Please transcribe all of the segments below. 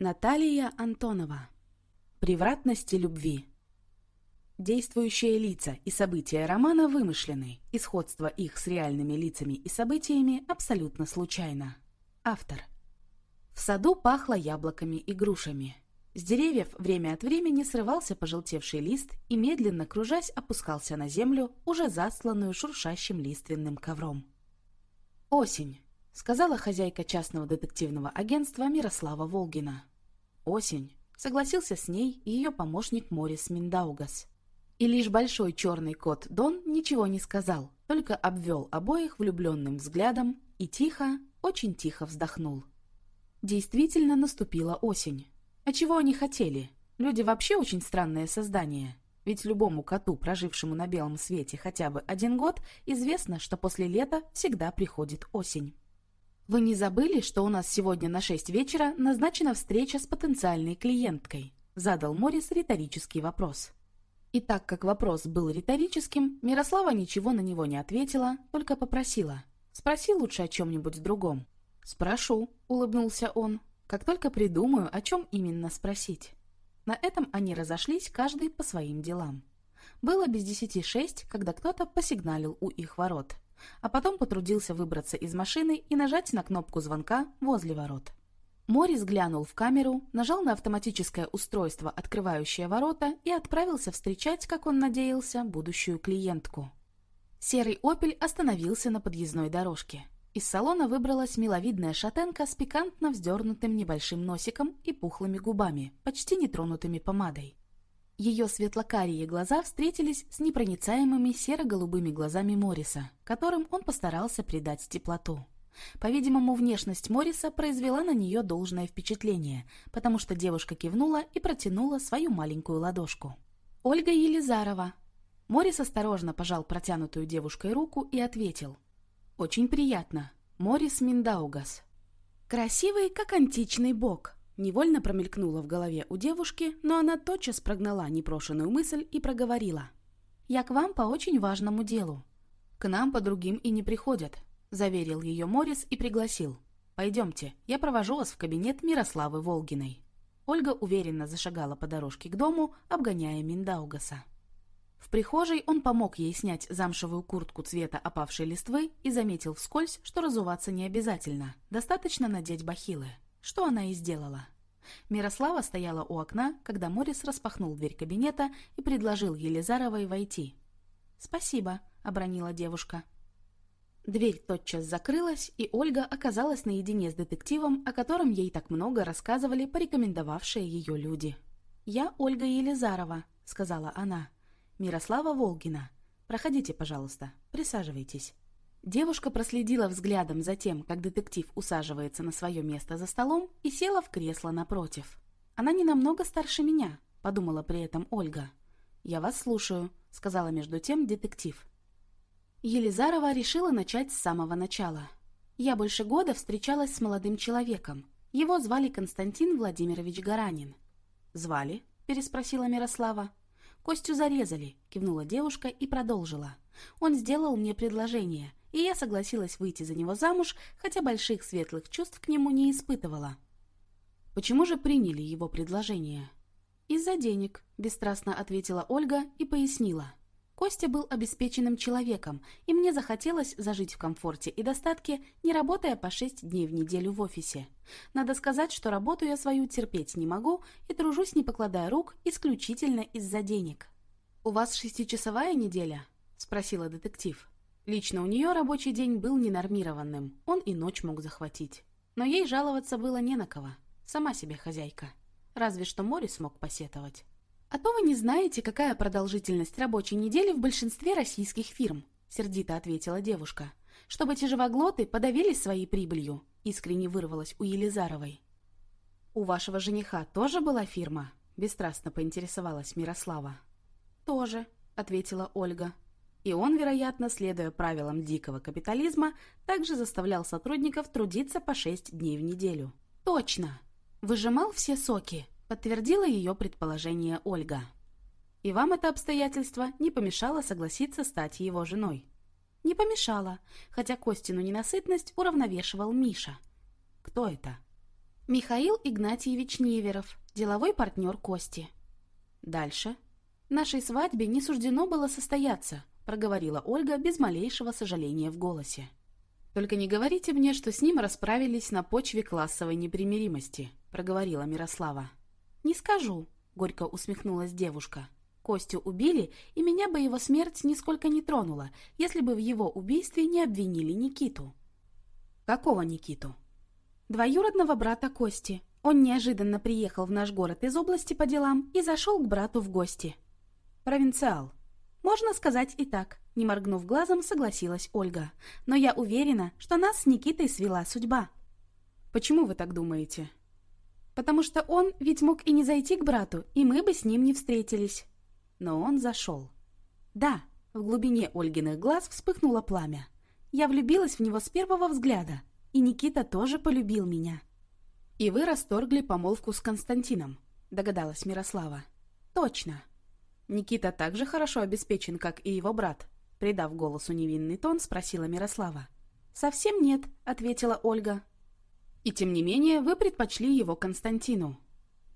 Наталья Антонова. Превратности любви. Действующие лица и события романа вымышлены, и сходство их с реальными лицами и событиями абсолютно случайно. Автор. В саду пахло яблоками и грушами. С деревьев время от времени срывался пожелтевший лист и, медленно кружась, опускался на землю, уже засланную шуршащим лиственным ковром. «Осень», — сказала хозяйка частного детективного агентства Мирослава Волгина. «Осень», — согласился с ней ее помощник Морис Миндаугас. И лишь большой черный кот Дон ничего не сказал, только обвел обоих влюбленным взглядом и тихо, очень тихо вздохнул. Действительно наступила осень. А чего они хотели? Люди вообще очень странное создание. Ведь любому коту, прожившему на белом свете хотя бы один год, известно, что после лета всегда приходит осень. «Вы не забыли, что у нас сегодня на шесть вечера назначена встреча с потенциальной клиенткой?» Задал Морис риторический вопрос. И так как вопрос был риторическим, Мирослава ничего на него не ответила, только попросила. «Спроси лучше о чем-нибудь другом». «Спрошу», — улыбнулся он. Как только придумаю, о чем именно спросить. На этом они разошлись, каждый по своим делам. Было без десяти шесть, когда кто-то посигналил у их ворот, а потом потрудился выбраться из машины и нажать на кнопку звонка возле ворот. Морис глянул в камеру, нажал на автоматическое устройство, открывающее ворота, и отправился встречать, как он надеялся, будущую клиентку. Серый «Опель» остановился на подъездной дорожке. Из салона выбралась миловидная шатенка с пикантно вздернутым небольшим носиком и пухлыми губами, почти нетронутыми помадой. Ее светлокарие глаза встретились с непроницаемыми серо-голубыми глазами Морриса, которым он постарался придать теплоту. По-видимому, внешность Морриса произвела на нее должное впечатление, потому что девушка кивнула и протянула свою маленькую ладошку. «Ольга Елизарова». Моррис осторожно пожал протянутую девушкой руку и ответил. «Очень приятно. Морис Миндаугас». «Красивый, как античный бог», — невольно промелькнула в голове у девушки, но она тотчас прогнала непрошенную мысль и проговорила. «Я к вам по очень важному делу». «К нам по другим и не приходят», — заверил ее Морис и пригласил. «Пойдемте, я провожу вас в кабинет Мирославы Волгиной». Ольга уверенно зашагала по дорожке к дому, обгоняя Миндаугаса. В прихожей он помог ей снять замшевую куртку цвета опавшей листвы и заметил вскользь, что разуваться не обязательно, достаточно надеть бахилы, что она и сделала. Мирослава стояла у окна, когда Морис распахнул дверь кабинета и предложил Елизаровой войти. «Спасибо», — обронила девушка. Дверь тотчас закрылась, и Ольга оказалась наедине с детективом, о котором ей так много рассказывали порекомендовавшие ее люди. «Я Ольга Елизарова», — сказала она. Мирослава Волгина. Проходите, пожалуйста, присаживайтесь». Девушка проследила взглядом за тем, как детектив усаживается на свое место за столом и села в кресло напротив. «Она не намного старше меня», — подумала при этом Ольга. «Я вас слушаю», — сказала между тем детектив. Елизарова решила начать с самого начала. «Я больше года встречалась с молодым человеком. Его звали Константин Владимирович Гаранин». «Звали?» — переспросила Мирослава. «Костю зарезали», — кивнула девушка и продолжила. «Он сделал мне предложение, и я согласилась выйти за него замуж, хотя больших светлых чувств к нему не испытывала». «Почему же приняли его предложение?» «Из-за денег», — бесстрастно ответила Ольга и пояснила. Костя был обеспеченным человеком, и мне захотелось зажить в комфорте и достатке, не работая по шесть дней в неделю в офисе. Надо сказать, что работу я свою терпеть не могу и тружусь, не покладая рук, исключительно из-за денег. «У вас шестичасовая неделя?» – спросила детектив. Лично у нее рабочий день был ненормированным, он и ночь мог захватить. Но ей жаловаться было не на кого. Сама себе хозяйка. Разве что море смог посетовать. «А то вы не знаете, какая продолжительность рабочей недели в большинстве российских фирм», — сердито ответила девушка. «Чтобы те живоглоты подавились своей прибылью», — искренне вырвалась у Елизаровой. «У вашего жениха тоже была фирма?» — бесстрастно поинтересовалась Мирослава. «Тоже», — ответила Ольга. И он, вероятно, следуя правилам дикого капитализма, также заставлял сотрудников трудиться по шесть дней в неделю. «Точно! Выжимал все соки!» подтвердила ее предположение Ольга. И вам это обстоятельство не помешало согласиться стать его женой? Не помешало, хотя Костину ненасытность уравновешивал Миша. Кто это? Михаил Игнатьевич Неверов, деловой партнер Кости. Дальше. Нашей свадьбе не суждено было состояться, проговорила Ольга без малейшего сожаления в голосе. Только не говорите мне, что с ним расправились на почве классовой непримиримости, проговорила Мирослава. Не скажу, горько усмехнулась девушка. Костю убили, и меня бы его смерть нисколько не тронула, если бы в его убийстве не обвинили Никиту. Какого Никиту? Двоюродного брата Кости. Он неожиданно приехал в наш город из области по делам и зашел к брату в гости. Провинциал. Можно сказать и так. Не моргнув глазом, согласилась Ольга. Но я уверена, что нас с Никитой свела судьба. Почему вы так думаете? Потому что он ведь мог и не зайти к брату, и мы бы с ним не встретились. Но он зашел. Да, в глубине Ольгиных глаз вспыхнуло пламя. Я влюбилась в него с первого взгляда, и Никита тоже полюбил меня. «И вы расторгли помолвку с Константином», — догадалась Мирослава. «Точно». Никита так же хорошо обеспечен, как и его брат. Придав голосу невинный тон, спросила Мирослава. «Совсем нет», — ответила Ольга. «И тем не менее вы предпочли его Константину».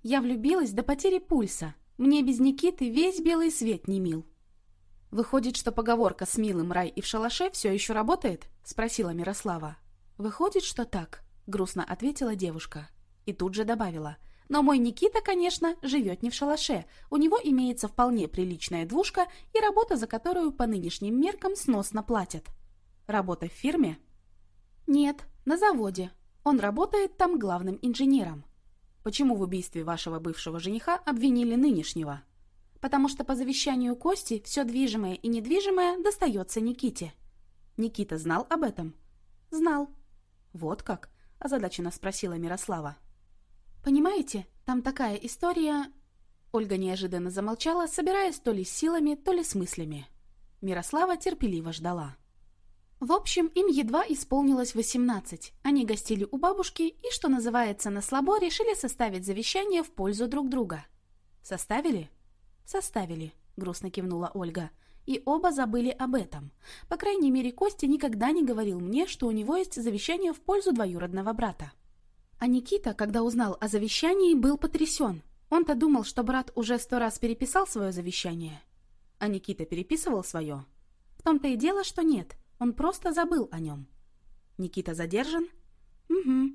«Я влюбилась до потери пульса. Мне без Никиты весь белый свет не мил». «Выходит, что поговорка с милым рай и в шалаше все еще работает?» — спросила Мирослава. «Выходит, что так», — грустно ответила девушка. И тут же добавила. «Но мой Никита, конечно, живет не в шалаше. У него имеется вполне приличная двушка и работа, за которую по нынешним меркам сносно платят». «Работа в фирме?» «Нет, на заводе. Он работает там главным инженером». «Почему в убийстве вашего бывшего жениха обвинили нынешнего?» потому что по завещанию Кости все движимое и недвижимое достается Никите. Никита знал об этом? Знал. Вот как? Озадаченно спросила Мирослава. Понимаете, там такая история... Ольга неожиданно замолчала, собираясь то ли с силами, то ли с мыслями. Мирослава терпеливо ждала. В общем, им едва исполнилось 18. Они гостили у бабушки и, что называется, на слабо решили составить завещание в пользу друг друга. Составили? «Составили», — грустно кивнула Ольга. «И оба забыли об этом. По крайней мере, Костя никогда не говорил мне, что у него есть завещание в пользу двоюродного брата». А Никита, когда узнал о завещании, был потрясен. Он-то думал, что брат уже сто раз переписал свое завещание. А Никита переписывал свое? В том-то и дело, что нет. Он просто забыл о нем. Никита задержан? Угу.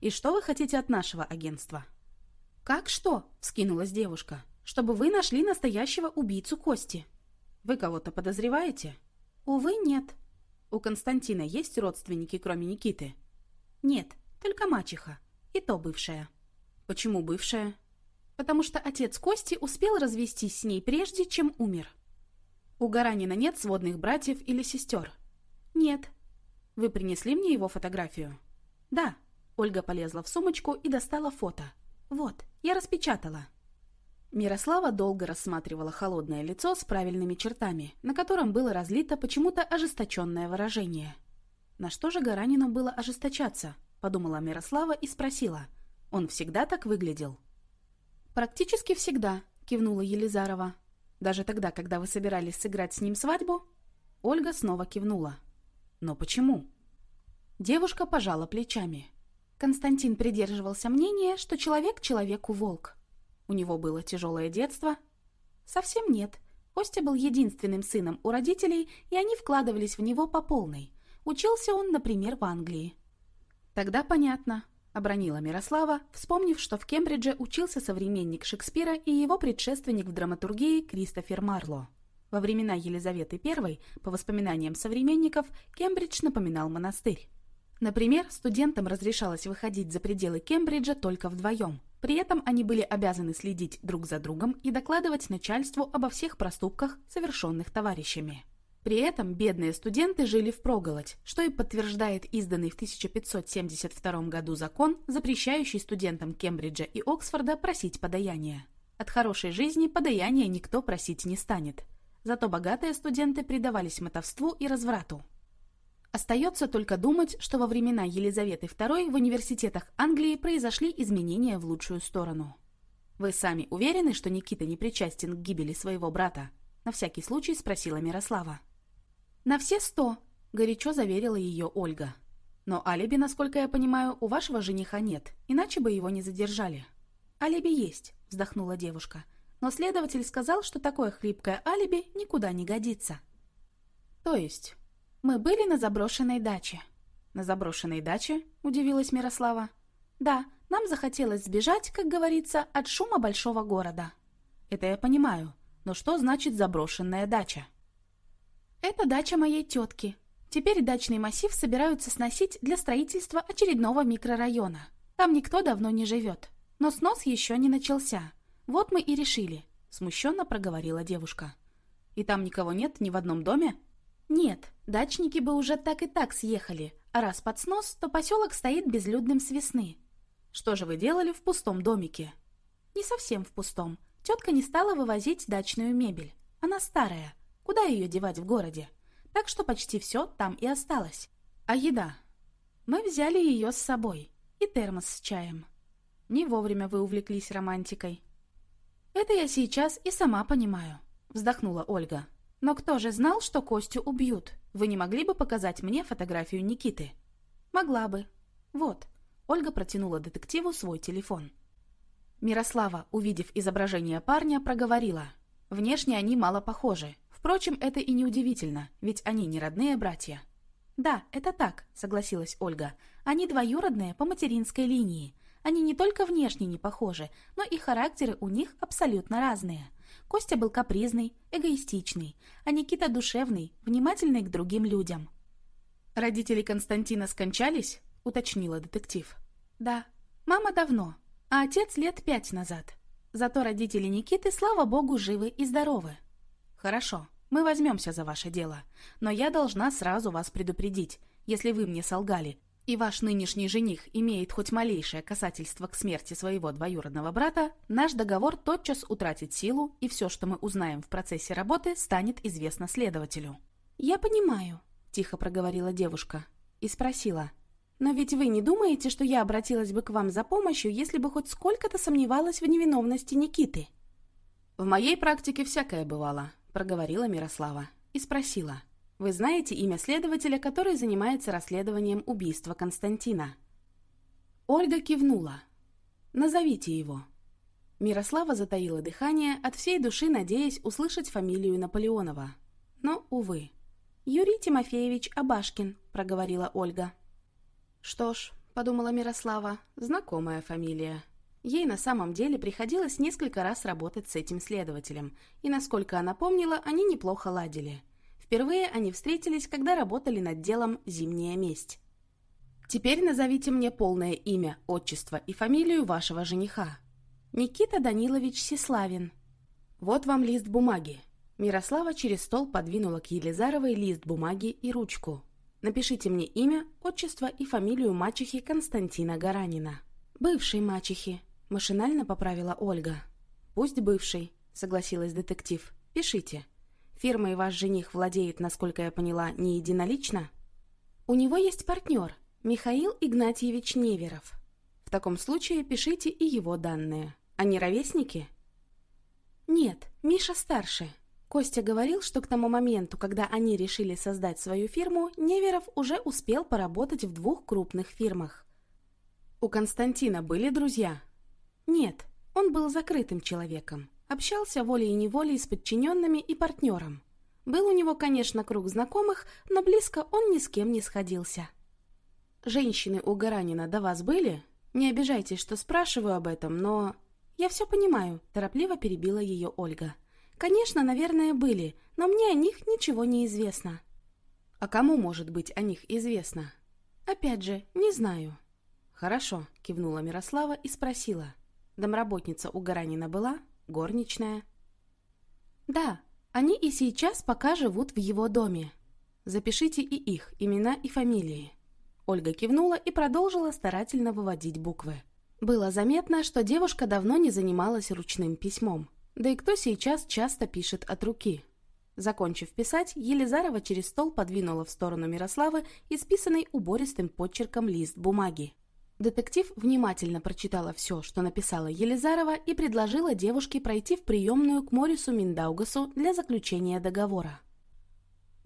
И что вы хотите от нашего агентства? Как что? Вскинулась девушка чтобы вы нашли настоящего убийцу Кости. Вы кого-то подозреваете? Увы, нет. У Константина есть родственники, кроме Никиты? Нет, только мачеха. И то бывшая. Почему бывшая? Потому что отец Кости успел развестись с ней прежде, чем умер. У Гаранина нет сводных братьев или сестер? Нет. Вы принесли мне его фотографию? Да. Ольга полезла в сумочку и достала фото. Вот, я распечатала. Мирослава долго рассматривала холодное лицо с правильными чертами, на котором было разлито почему-то ожесточенное выражение. «На что же Гаранину было ожесточаться?» – подумала Мирослава и спросила. «Он всегда так выглядел?» «Практически всегда», – кивнула Елизарова. «Даже тогда, когда вы собирались сыграть с ним свадьбу?» Ольга снова кивнула. «Но почему?» Девушка пожала плечами. Константин придерживался мнения, что человек человеку волк. У него было тяжелое детство? Совсем нет. Костя был единственным сыном у родителей, и они вкладывались в него по полной. Учился он, например, в Англии. Тогда понятно, обронила Мирослава, вспомнив, что в Кембридже учился современник Шекспира и его предшественник в драматургии Кристофер Марло. Во времена Елизаветы I, по воспоминаниям современников, Кембридж напоминал монастырь. Например, студентам разрешалось выходить за пределы Кембриджа только вдвоем – при этом они были обязаны следить друг за другом и докладывать начальству обо всех проступках, совершенных товарищами. При этом бедные студенты жили в проголодь, что и подтверждает изданный в 1572 году закон, запрещающий студентам Кембриджа и Оксфорда просить подаяния. От хорошей жизни подаяния никто просить не станет. Зато богатые студенты предавались мотовству и разврату. Остается только думать, что во времена Елизаветы II в университетах Англии произошли изменения в лучшую сторону. «Вы сами уверены, что Никита не причастен к гибели своего брата?» На всякий случай спросила Мирослава. «На все сто», — горячо заверила ее Ольга. Но алиби, насколько я понимаю, у вашего жениха нет, иначе бы его не задержали. Алиби есть, вздохнула девушка. Но следователь сказал, что такое хлипкое алиби никуда не годится. То есть, мы были на заброшенной даче. На заброшенной даче? Удивилась Мирослава. Да, нам захотелось сбежать, как говорится, от шума большого города. Это я понимаю, но что значит заброшенная дача? Это дача моей тетки, Теперь дачный массив собираются сносить для строительства очередного микрорайона. Там никто давно не живет. Но снос еще не начался. Вот мы и решили, смущенно проговорила девушка. И там никого нет ни в одном доме? Нет, дачники бы уже так и так съехали, а раз под снос, то поселок стоит безлюдным с весны. Что же вы делали в пустом домике? Не совсем в пустом. Тетка не стала вывозить дачную мебель. Она старая. Куда ее девать в городе? так что почти все там и осталось. А еда? Мы взяли ее с собой. И термос с чаем. Не вовремя вы увлеклись романтикой. Это я сейчас и сама понимаю, вздохнула Ольга. Но кто же знал, что Костю убьют? Вы не могли бы показать мне фотографию Никиты? Могла бы. Вот. Ольга протянула детективу свой телефон. Мирослава, увидев изображение парня, проговорила. Внешне они мало похожи, Впрочем, это и не удивительно, ведь они не родные братья. «Да, это так», — согласилась Ольга. «Они двоюродные по материнской линии. Они не только внешне не похожи, но и характеры у них абсолютно разные. Костя был капризный, эгоистичный, а Никита душевный, внимательный к другим людям». «Родители Константина скончались?» — уточнила детектив. «Да. Мама давно, а отец лет пять назад. Зато родители Никиты, слава богу, живы и здоровы». «Хорошо. Мы возьмемся за ваше дело. Но я должна сразу вас предупредить, если вы мне солгали, и ваш нынешний жених имеет хоть малейшее касательство к смерти своего двоюродного брата, наш договор тотчас утратит силу, и все, что мы узнаем в процессе работы, станет известно следователю». «Я понимаю», — тихо проговорила девушка и спросила. «Но ведь вы не думаете, что я обратилась бы к вам за помощью, если бы хоть сколько-то сомневалась в невиновности Никиты?» «В моей практике всякое бывало», проговорила Мирослава и спросила. «Вы знаете имя следователя, который занимается расследованием убийства Константина?» Ольга кивнула. «Назовите его». Мирослава затаила дыхание, от всей души надеясь услышать фамилию Наполеонова. Но, увы. «Юрий Тимофеевич Абашкин», — проговорила Ольга. «Что ж», — подумала Мирослава, — «знакомая фамилия». Ей на самом деле приходилось несколько раз работать с этим следователем, и, насколько она помнила, они неплохо ладили. Впервые они встретились, когда работали над делом «Зимняя месть». «Теперь назовите мне полное имя, отчество и фамилию вашего жениха». «Никита Данилович Сеславин». «Вот вам лист бумаги». Мирослава через стол подвинула к Елизаровой лист бумаги и ручку. «Напишите мне имя, отчество и фамилию мачехи Константина Гаранина». «Бывшей мачехи», Машинально поправила Ольга. «Пусть бывший», — согласилась детектив. «Пишите. Фирмой ваш жених владеет, насколько я поняла, не единолично?» «У него есть партнер, Михаил Игнатьевич Неверов. В таком случае пишите и его данные. Они ровесники?» «Нет, Миша старше», Костя говорил, что к тому моменту, когда они решили создать свою фирму, Неверов уже успел поработать в двух крупных фирмах. «У Константина были друзья?» Нет, он был закрытым человеком. Общался волей-неволей с подчиненными и партнером. Был у него, конечно, круг знакомых, но близко он ни с кем не сходился. «Женщины у Гаранина до вас были? Не обижайтесь, что спрашиваю об этом, но...» «Я все понимаю», — торопливо перебила ее Ольга. «Конечно, наверное, были, но мне о них ничего не известно». «А кому, может быть, о них известно?» «Опять же, не знаю». «Хорошо», — кивнула Мирослава и спросила. Домработница у Гаранина была? Горничная? Да, они и сейчас пока живут в его доме. Запишите и их имена и фамилии. Ольга кивнула и продолжила старательно выводить буквы. Было заметно, что девушка давно не занималась ручным письмом. Да и кто сейчас часто пишет от руки? Закончив писать, Елизарова через стол подвинула в сторону Мирославы исписанный убористым подчерком лист бумаги. Детектив внимательно прочитала все, что написала Елизарова, и предложила девушке пройти в приемную к Морису Миндаугасу для заключения договора.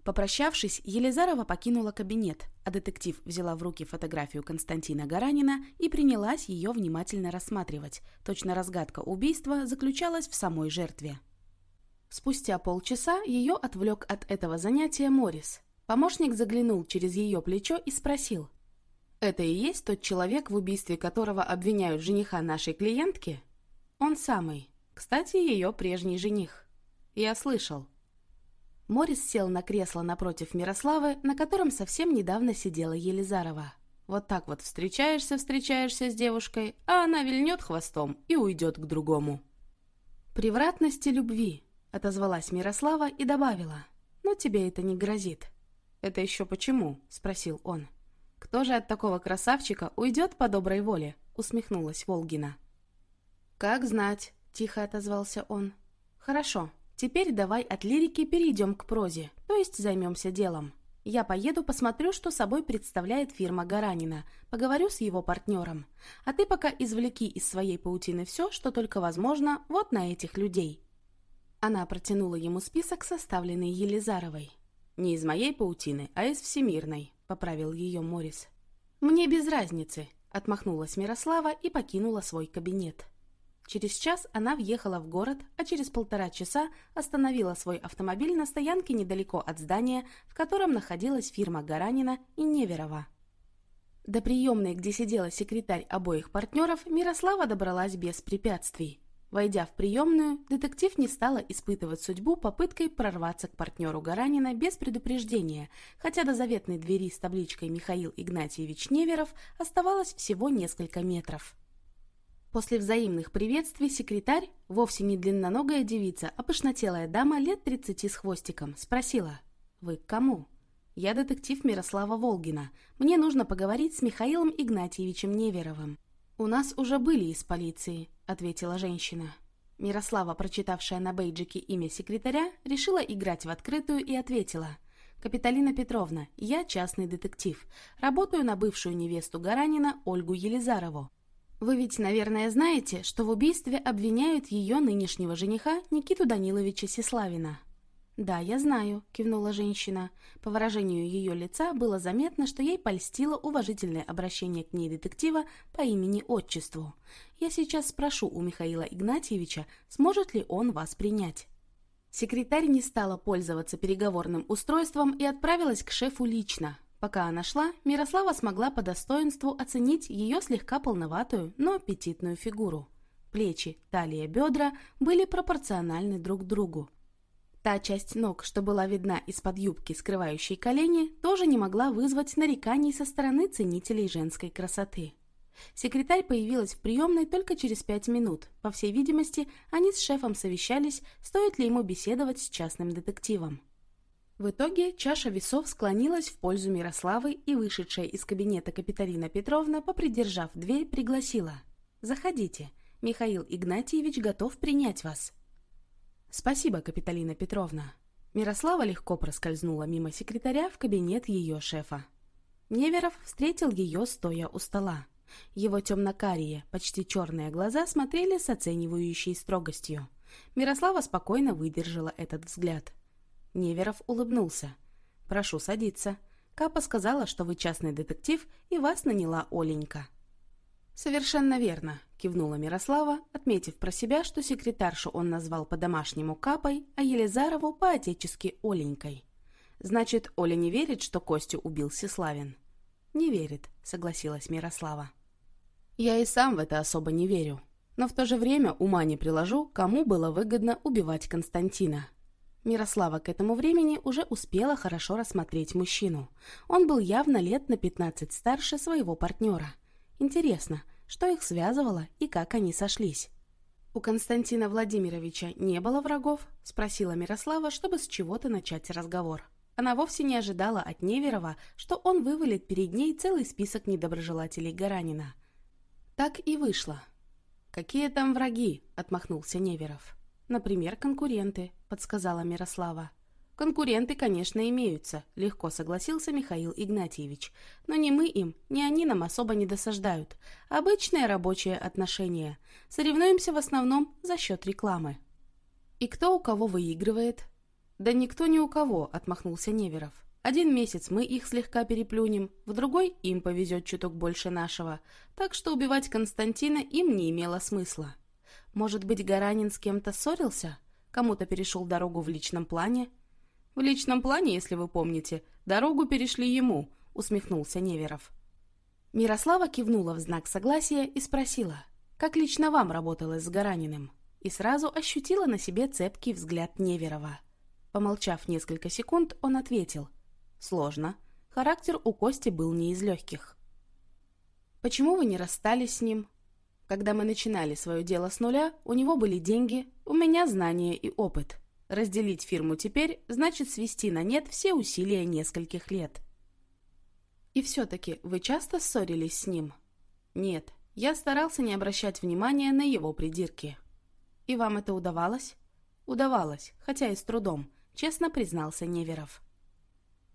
Попрощавшись, Елизарова покинула кабинет, а детектив взяла в руки фотографию Константина Гаранина и принялась ее внимательно рассматривать. Точно разгадка убийства заключалась в самой жертве. Спустя полчаса ее отвлек от этого занятия Морис. Помощник заглянул через ее плечо и спросил. «Это и есть тот человек, в убийстве которого обвиняют жениха нашей клиентки?» «Он самый. Кстати, ее прежний жених». «Я слышал». Морис сел на кресло напротив Мирославы, на котором совсем недавно сидела Елизарова. Вот так вот встречаешься, встречаешься с девушкой, а она вильнет хвостом и уйдет к другому. «Превратности любви», — отозвалась Мирослава и добавила. «Но тебе это не грозит». «Это еще почему?» — спросил он. «Кто же от такого красавчика уйдет по доброй воле?» — усмехнулась Волгина. «Как знать», — тихо отозвался он. «Хорошо, Теперь давай от лирики перейдем к прозе, то есть займемся делом. Я поеду, посмотрю, что собой представляет фирма Гаранина, поговорю с его партнером. А ты пока извлеки из своей паутины все, что только возможно, вот на этих людей». Она протянула ему список, составленный Елизаровой. «Не из моей паутины, а из всемирной», — поправил ее Морис. «Мне без разницы», — отмахнулась Мирослава и покинула свой кабинет. Через час она въехала в город, а через полтора часа остановила свой автомобиль на стоянке недалеко от здания, в котором находилась фирма Гаранина и Неверова. До приемной, где сидела секретарь обоих партнеров, Мирослава добралась без препятствий. Войдя в приемную, детектив не стала испытывать судьбу попыткой прорваться к партнеру Гаранина без предупреждения, хотя до заветной двери с табличкой «Михаил Игнатьевич Неверов» оставалось всего несколько метров. После взаимных приветствий секретарь, вовсе не длинноногая девица, а пышнотелая дама лет тридцати с хвостиком, спросила «Вы к кому?» «Я детектив Мирослава Волгина. Мне нужно поговорить с Михаилом Игнатьевичем Неверовым». «У нас уже были из полиции», — ответила женщина. Мирослава, прочитавшая на бейджике имя секретаря, решила играть в открытую и ответила — «Капиталина Петровна, я частный детектив. Работаю на бывшую невесту Гаранина Ольгу Елизарову. Вы ведь, наверное, знаете, что в убийстве обвиняют ее нынешнего жениха Никиту Даниловича Сеславина. «Да, я знаю», — кивнула женщина. По выражению ее лица было заметно, что ей польстило уважительное обращение к ней детектива по имени-отчеству. «Я сейчас спрошу у Михаила Игнатьевича, сможет ли он вас принять». Секретарь не стала пользоваться переговорным устройством и отправилась к шефу лично. Пока она шла, Мирослава смогла по достоинству оценить ее слегка полноватую, но аппетитную фигуру. Плечи, талия, бедра были пропорциональны друг другу. Та часть ног, что была видна из-под юбки, скрывающей колени, тоже не могла вызвать нареканий со стороны ценителей женской красоты. Секретарь появилась в приемной только через пять минут. По всей видимости, они с шефом совещались, стоит ли ему беседовать с частным детективом. В итоге чаша весов склонилась в пользу Мирославы, и вышедшая из кабинета Капиталина Петровна, попридержав дверь, пригласила. «Заходите. Михаил Игнатьевич готов принять вас». «Спасибо, Капиталина Петровна». Мирослава легко проскользнула мимо секретаря в кабинет ее шефа. Неверов встретил ее, стоя у стола. Его темно-карие, почти черные глаза смотрели с оценивающей строгостью. Мирослава спокойно выдержала этот взгляд – Неверов улыбнулся. «Прошу садиться. Капа сказала, что вы частный детектив, и вас наняла Оленька». «Совершенно верно», — кивнула Мирослава, отметив про себя, что секретаршу он назвал по-домашнему Капой, а Елизарову по-отечески Оленькой. «Значит, Оля не верит, что Костю убил Сеславин?» «Не верит», — согласилась Мирослава. «Я и сам в это особо не верю. Но в то же время ума не приложу, кому было выгодно убивать Константина. Мирослава к этому времени уже успела хорошо рассмотреть мужчину. Он был явно лет на 15 старше своего партнера. Интересно, что их связывало и как они сошлись? «У Константина Владимировича не было врагов?» – спросила Мирослава, чтобы с чего-то начать разговор. Она вовсе не ожидала от Неверова, что он вывалит перед ней целый список недоброжелателей Гаранина. Так и вышло. «Какие там враги?» – отмахнулся Неверов. «Например, конкуренты», — подсказала Мирослава. «Конкуренты, конечно, имеются», — легко согласился Михаил Игнатьевич. «Но ни мы им, ни они нам особо не досаждают. Обычное рабочее отношение. Соревнуемся в основном за счет рекламы». «И кто у кого выигрывает?» «Да никто ни у кого», — отмахнулся Неверов. «Один месяц мы их слегка переплюнем, в другой им повезет чуток больше нашего, так что убивать Константина им не имело смысла. Может быть, Гаранин с кем-то ссорился? Кому-то перешел дорогу в личном плане?» «В личном плане, если вы помните, дорогу перешли ему», — усмехнулся Неверов. Мирослава кивнула в знак согласия и спросила, «Как лично вам работалось с Гараниным?» и сразу ощутила на себе цепкий взгляд Неверова. Помолчав несколько секунд, он ответил, «Сложно. Характер у Кости был не из легких». «Почему вы не расстались с ним?» Когда мы начинали свое дело с нуля, у него были деньги, у меня знания и опыт. Разделить фирму теперь значит свести на нет все усилия нескольких лет. И все-таки вы часто ссорились с ним? Нет, я старался не обращать внимания на его придирки. И вам это удавалось? Удавалось, хотя и с трудом, честно признался Неверов.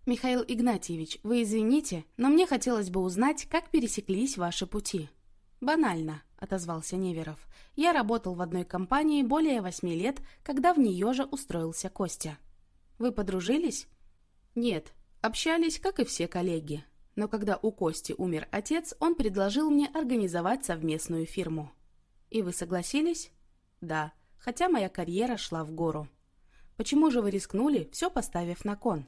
Михаил Игнатьевич, вы извините, но мне хотелось бы узнать, как пересеклись ваши пути. Банально, отозвался Неверов. «Я работал в одной компании более восьми лет, когда в нее же устроился Костя. Вы подружились?» «Нет, общались, как и все коллеги. Но когда у Кости умер отец, он предложил мне организовать совместную фирму». «И вы согласились?» «Да, хотя моя карьера шла в гору». «Почему же вы рискнули, все поставив на кон?»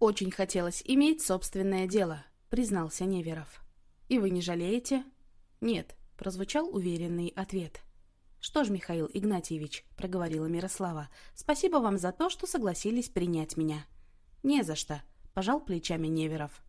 «Очень хотелось иметь собственное дело», — признался Неверов. «И вы не жалеете?» «Нет, прозвучал уверенный ответ. «Что ж, Михаил Игнатьевич», — проговорила Мирослава, — «спасибо вам за то, что согласились принять меня». «Не за что», — пожал плечами Неверов.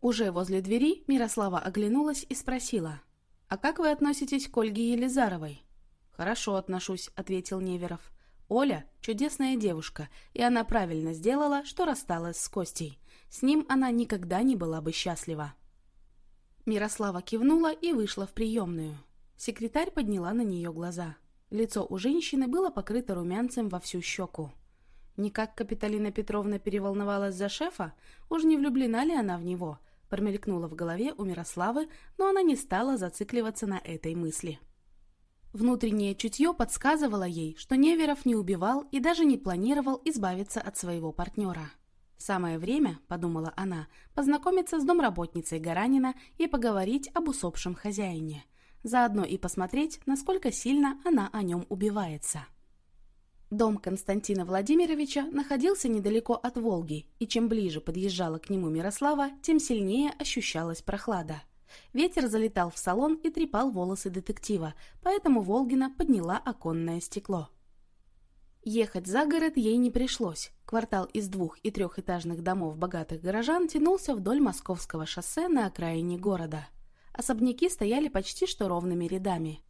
Уже возле двери Мирослава оглянулась и спросила, «А как вы относитесь к Ольге Елизаровой?» «Хорошо отношусь», — ответил Неверов. «Оля — чудесная девушка, и она правильно сделала, что рассталась с Костей. С ним она никогда не была бы счастлива». Мирослава кивнула и вышла в приемную. Секретарь подняла на нее глаза. Лицо у женщины было покрыто румянцем во всю щеку. Никак Капиталина Петровна переволновалась за шефа, уж не влюблена ли она в него, промелькнула в голове у Мирославы, но она не стала зацикливаться на этой мысли. Внутреннее чутье подсказывало ей, что Неверов не убивал и даже не планировал избавиться от своего партнера. «Самое время, — подумала она, — познакомиться с домработницей Гаранина и поговорить об усопшем хозяине. Заодно и посмотреть, насколько сильно она о нем убивается». Дом Константина Владимировича находился недалеко от Волги, и чем ближе подъезжала к нему Мирослава, тем сильнее ощущалась прохлада. Ветер залетал в салон и трепал волосы детектива, поэтому Волгина подняла оконное стекло. Ехать за город ей не пришлось. Квартал из двух- и трехэтажных домов богатых горожан тянулся вдоль московского шоссе на окраине города. Особняки стояли почти что ровными рядами.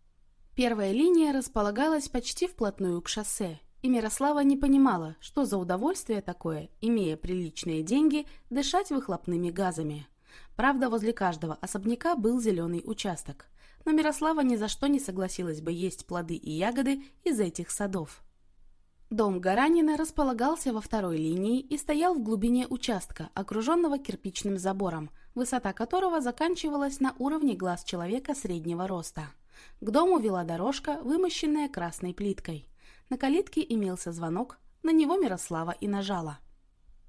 Первая линия располагалась почти вплотную к шоссе, и Мирослава не понимала, что за удовольствие такое, имея приличные деньги, дышать выхлопными газами. Правда, возле каждого особняка был зеленый участок, но Мирослава ни за что не согласилась бы есть плоды и ягоды из этих садов. Дом Гаранина располагался во второй линии и стоял в глубине участка, окруженного кирпичным забором, высота которого заканчивалась на уровне глаз человека среднего роста. К дому вела дорожка, вымощенная красной плиткой. На калитке имелся звонок, на него Мирослава и нажала.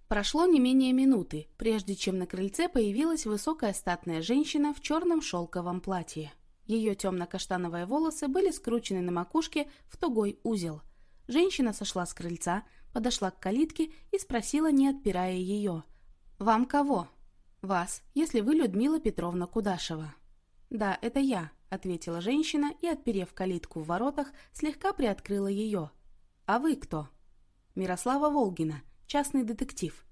Прошло не менее минуты, прежде чем на крыльце появилась высокая статная женщина в черном шелковом платье. Ее темно-каштановые волосы были скручены на макушке в тугой узел – Женщина сошла с крыльца, подошла к калитке и спросила, не отпирая ее. «Вам кого?» «Вас, если вы Людмила Петровна Кудашева». «Да, это я», — ответила женщина и, отперев калитку в воротах, слегка приоткрыла ее. «А вы кто?» «Мирослава Волгина, частный детектив».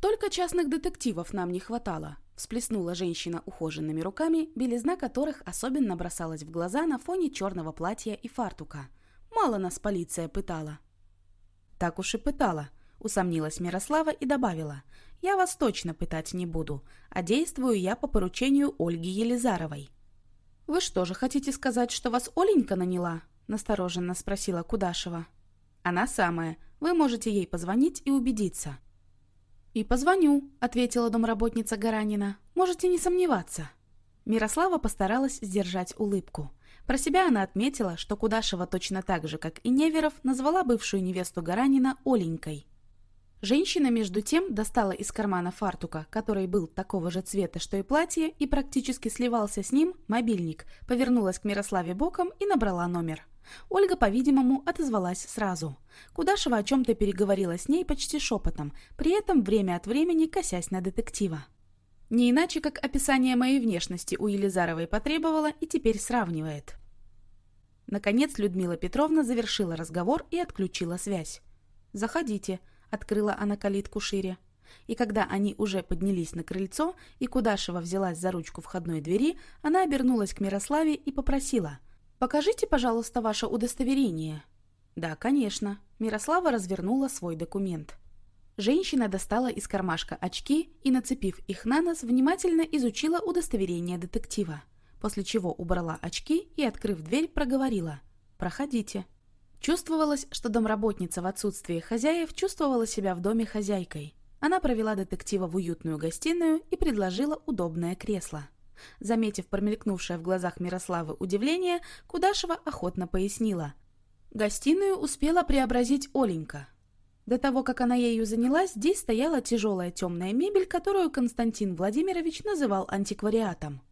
«Только частных детективов нам не хватало», — всплеснула женщина ухоженными руками, белизна которых особенно бросалась в глаза на фоне черного платья и фартука — Мало нас полиция пытала». «Так уж и пытала», — усомнилась Мирослава и добавила. «Я вас точно пытать не буду, а действую я по поручению Ольги Елизаровой». «Вы что же, хотите сказать, что вас Оленька наняла?» — настороженно спросила Кудашева. «Она самая. Вы можете ей позвонить и убедиться». «И позвоню», — ответила домработница Гаранина. «Можете не сомневаться». Мирослава постаралась сдержать улыбку. Про себя она отметила, что Кудашева точно так же, как и Неверов, назвала бывшую невесту Гаранина Оленькой. Женщина, между тем, достала из кармана фартука, который был такого же цвета, что и платье, и практически сливался с ним, мобильник, повернулась к Мирославе боком и набрала номер. Ольга, по-видимому, отозвалась сразу. Кудашева о чем-то переговорила с ней почти шепотом, при этом время от времени косясь на детектива. Не иначе, как описание моей внешности у Елизаровой потребовала и теперь сравнивает. Наконец Людмила Петровна завершила разговор и отключила связь. «Заходите», Открыла она калитку шире. И когда они уже поднялись на крыльцо, и Кудашева взялась за ручку входной двери, она обернулась к Мирославе и попросила. «Покажите, пожалуйста, ваше удостоверение». «Да, конечно». Мирослава развернула свой документ. Женщина достала из кармашка очки и, нацепив их на нос, внимательно изучила удостоверение детектива, после чего убрала очки и, открыв дверь, проговорила «Проходите». Чувствовалось, что домработница в отсутствии хозяев чувствовала себя в доме хозяйкой. Она провела детектива в уютную гостиную и предложила удобное кресло. Заметив промелькнувшее в глазах Мирославы удивление, Кудашева охотно пояснила. Гостиную успела преобразить Оленька. До того, как она ею занялась, здесь стояла тяжелая темная мебель, которую Константин Владимирович называл антиквариатом.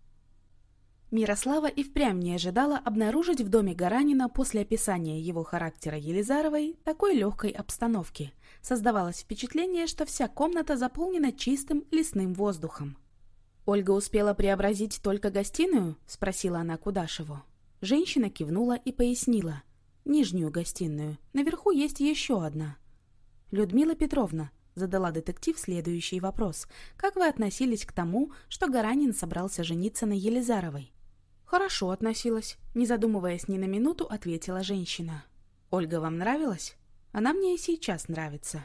Мирослава и впрямь не ожидала обнаружить в доме Гаранина после описания его характера Елизаровой такой легкой обстановки. Создавалось впечатление, что вся комната заполнена чистым лесным воздухом. «Ольга успела преобразить только гостиную?» – спросила она Кудашеву. Женщина кивнула и пояснила. «Нижнюю гостиную. Наверху есть еще одна». «Людмила Петровна», – задала детектив следующий вопрос. «Как вы относились к тому, что Гаранин собрался жениться на Елизаровой?» «Хорошо относилась», — не задумываясь ни на минуту, ответила женщина. «Ольга вам нравилась? Она мне и сейчас нравится.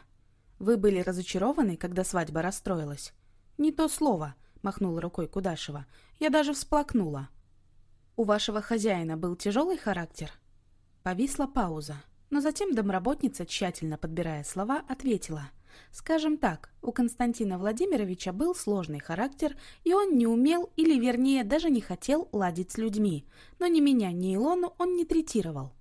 Вы были разочарованы, когда свадьба расстроилась?» «Не то слово», — махнула рукой Кудашева. «Я даже всплакнула». «У вашего хозяина был тяжелый характер?» Повисла пауза, но затем домработница, тщательно подбирая слова, ответила — Скажем так, у Константина Владимировича был сложный характер, и он не умел, или вернее даже не хотел ладить с людьми, но ни меня, ни Илону он не третировал.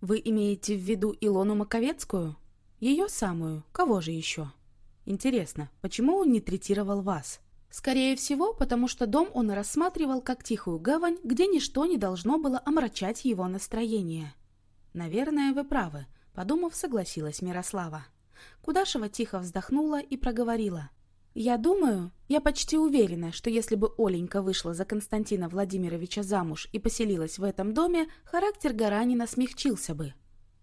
Вы имеете в виду Илону Маковецкую? Ее самую, кого же еще? Интересно, почему он не третировал вас? Скорее всего, потому что дом он рассматривал как тихую гавань, где ничто не должно было омрачать его настроение. Наверное, вы правы, подумав, согласилась Мирослава. Кудашева тихо вздохнула и проговорила. «Я думаю, я почти уверена, что если бы Оленька вышла за Константина Владимировича замуж и поселилась в этом доме, характер Гаранина смягчился бы».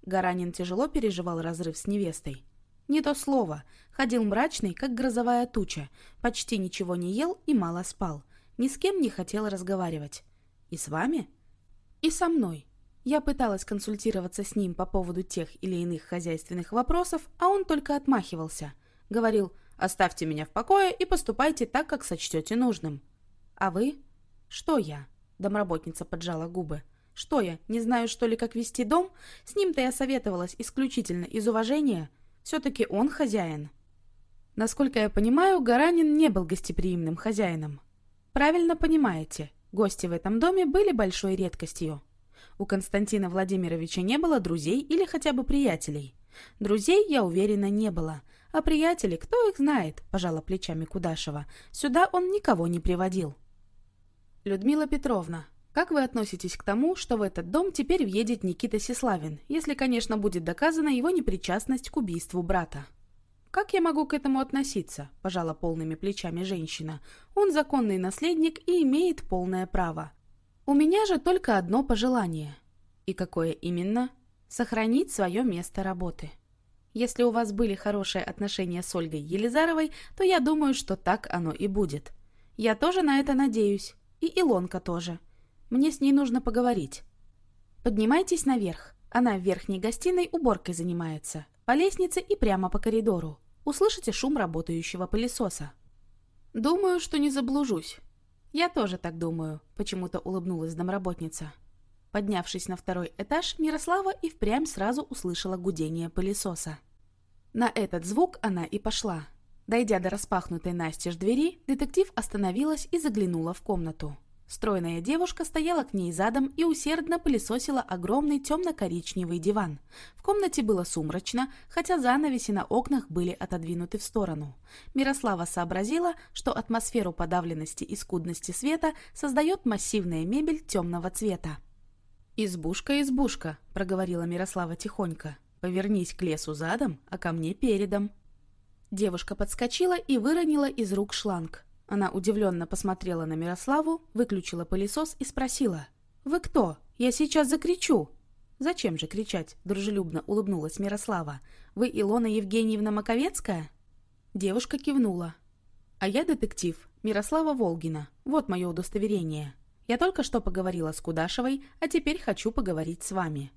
Гаранин тяжело переживал разрыв с невестой. Не то слово. Ходил мрачный, как грозовая туча. Почти ничего не ел и мало спал. Ни с кем не хотел разговаривать. И с вами? И со мной. Я пыталась консультироваться с ним по поводу тех или иных хозяйственных вопросов, а он только отмахивался. Говорил, оставьте меня в покое и поступайте так, как сочтете нужным. А вы? Что я? Домработница поджала губы. Что я, не знаю, что ли, как вести дом? С ним-то я советовалась исключительно из уважения. Все-таки он хозяин. Насколько я понимаю, Гаранин не был гостеприимным хозяином. Правильно понимаете, гости в этом доме были большой редкостью. У Константина Владимировича не было друзей или хотя бы приятелей. Друзей, я уверена, не было. А приятели, кто их знает, пожала плечами Кудашева. Сюда он никого не приводил. Людмила Петровна, как вы относитесь к тому, что в этот дом теперь въедет Никита Сеславин, если, конечно, будет доказана его непричастность к убийству брата? «Как я могу к этому относиться?» – пожала полными плечами женщина. «Он законный наследник и имеет полное право. У меня же только одно пожелание. И какое именно? Сохранить свое место работы. Если у вас были хорошие отношения с Ольгой Елизаровой, то я думаю, что так оно и будет. Я тоже на это надеюсь. И Илонка тоже. Мне с ней нужно поговорить. Поднимайтесь наверх. Она в верхней гостиной уборкой занимается. По лестнице и прямо по коридору. Услышите шум работающего пылесоса. Думаю, что не заблужусь. «Я тоже так думаю», — почему-то улыбнулась домработница. Поднявшись на второй этаж, Мирослава и впрямь сразу услышала гудение пылесоса. На этот звук она и пошла. Дойдя до распахнутой настежь двери, детектив остановилась и заглянула в комнату. Стройная девушка стояла к ней задом и усердно пылесосила огромный темно-коричневый диван. В комнате было сумрачно, хотя занавеси на окнах были отодвинуты в сторону. Мирослава сообразила, что атмосферу подавленности и скудности света создает массивная мебель темного цвета. «Избушка, избушка», — проговорила Мирослава тихонько. «Повернись к лесу задом, а ко мне передом». Девушка подскочила и выронила из рук шланг. Она удивленно посмотрела на Мирославу, выключила пылесос и спросила. «Вы кто? Я сейчас закричу!» «Зачем же кричать?» – дружелюбно улыбнулась Мирослава. «Вы Илона Евгеньевна Маковецкая?» Девушка кивнула. «А я детектив, Мирослава Волгина. Вот мое удостоверение. Я только что поговорила с Кудашевой, а теперь хочу поговорить с вами».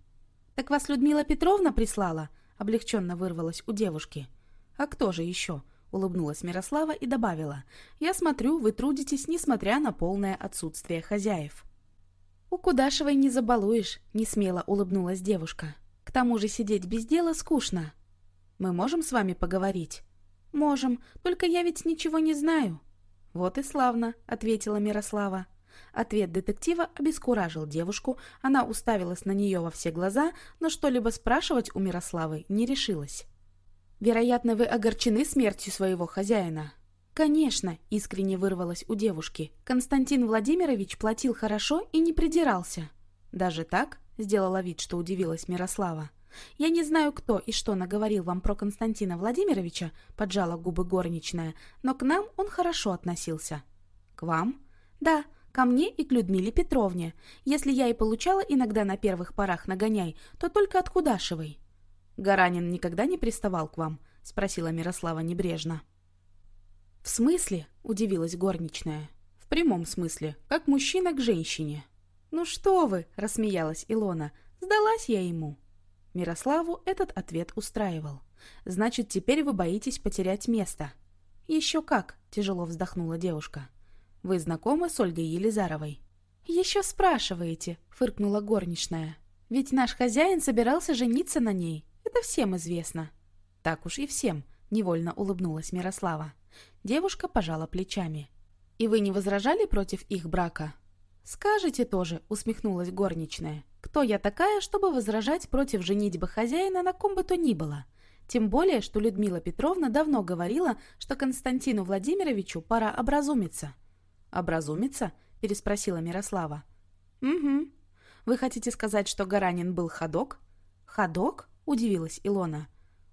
«Так вас Людмила Петровна прислала?» – облегченно вырвалась у девушки. «А кто же еще?» Улыбнулась Мирослава и добавила. «Я смотрю, вы трудитесь, несмотря на полное отсутствие хозяев». «У Кудашевой не забалуешь», — несмело улыбнулась девушка. «К тому же сидеть без дела скучно». «Мы можем с вами поговорить?» «Можем, только я ведь ничего не знаю». «Вот и славно», — ответила Мирослава. Ответ детектива обескуражил девушку, она уставилась на нее во все глаза, но что-либо спрашивать у Мирославы не решилась. Вероятно, вы огорчены смертью своего хозяина. Конечно, искренне вырвалось у девушки. Константин Владимирович платил хорошо и не придирался. Даже так? Сделала вид, что удивилась Мирослава. «Я не знаю, кто и что наговорил вам про Константина Владимировича», — поджала губы горничная, «но к нам он хорошо относился». «К вам?» «Да, ко мне и к Людмиле Петровне. Если я и получала иногда на первых порах нагоняй, то только от Кудашевой». «Гаранин никогда не приставал к вам?» — спросила Мирослава небрежно. «В смысле?» — удивилась горничная. «В прямом смысле, как мужчина к женщине». «Ну что вы!» — рассмеялась Илона. «Сдалась я ему». Мирославу этот ответ устраивал. «Значит, теперь вы боитесь потерять место». «Еще как!» — тяжело вздохнула девушка. «Вы знакомы с Ольгой Елизаровой?» «Еще спрашиваете!» — фыркнула горничная. «Ведь наш хозяин собирался жениться на ней. Это всем известно». «Так уж и всем», — невольно улыбнулась Мирослава. Девушка пожала плечами. «И вы не возражали против их брака?» «Скажете тоже», — усмехнулась горничная. «Кто я такая, чтобы возражать против женитьбы хозяина на ком бы то ни было? Тем более, что Людмила Петровна давно говорила, что Константину Владимировичу пора образумиться». «Образумиться?» — переспросила Мирослава. «Угу. Вы хотите сказать, что Гаранин был ходок?» «Ходок?» – удивилась Илона.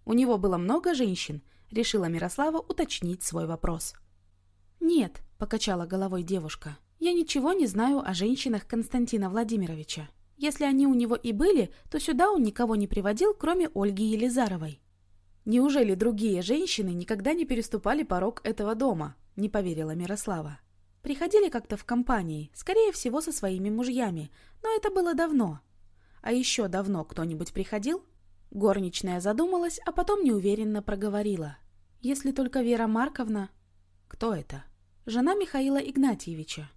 «У него было много женщин?» – решила Мирослава уточнить свой вопрос. «Нет», – покачала головой девушка. «Я ничего не знаю о женщинах Константина Владимировича. Если они у него и были, то сюда он никого не приводил, кроме Ольги Елизаровой». «Неужели другие женщины никогда не переступали порог этого дома?» – не поверила Мирослава. «Приходили как-то в компании, скорее всего, со своими мужьями, но это было давно». «А еще давно кто-нибудь приходил?» Горничная задумалась, а потом неуверенно проговорила. «Если только Вера Марковна...» «Кто это?» «Жена Михаила Игнатьевича».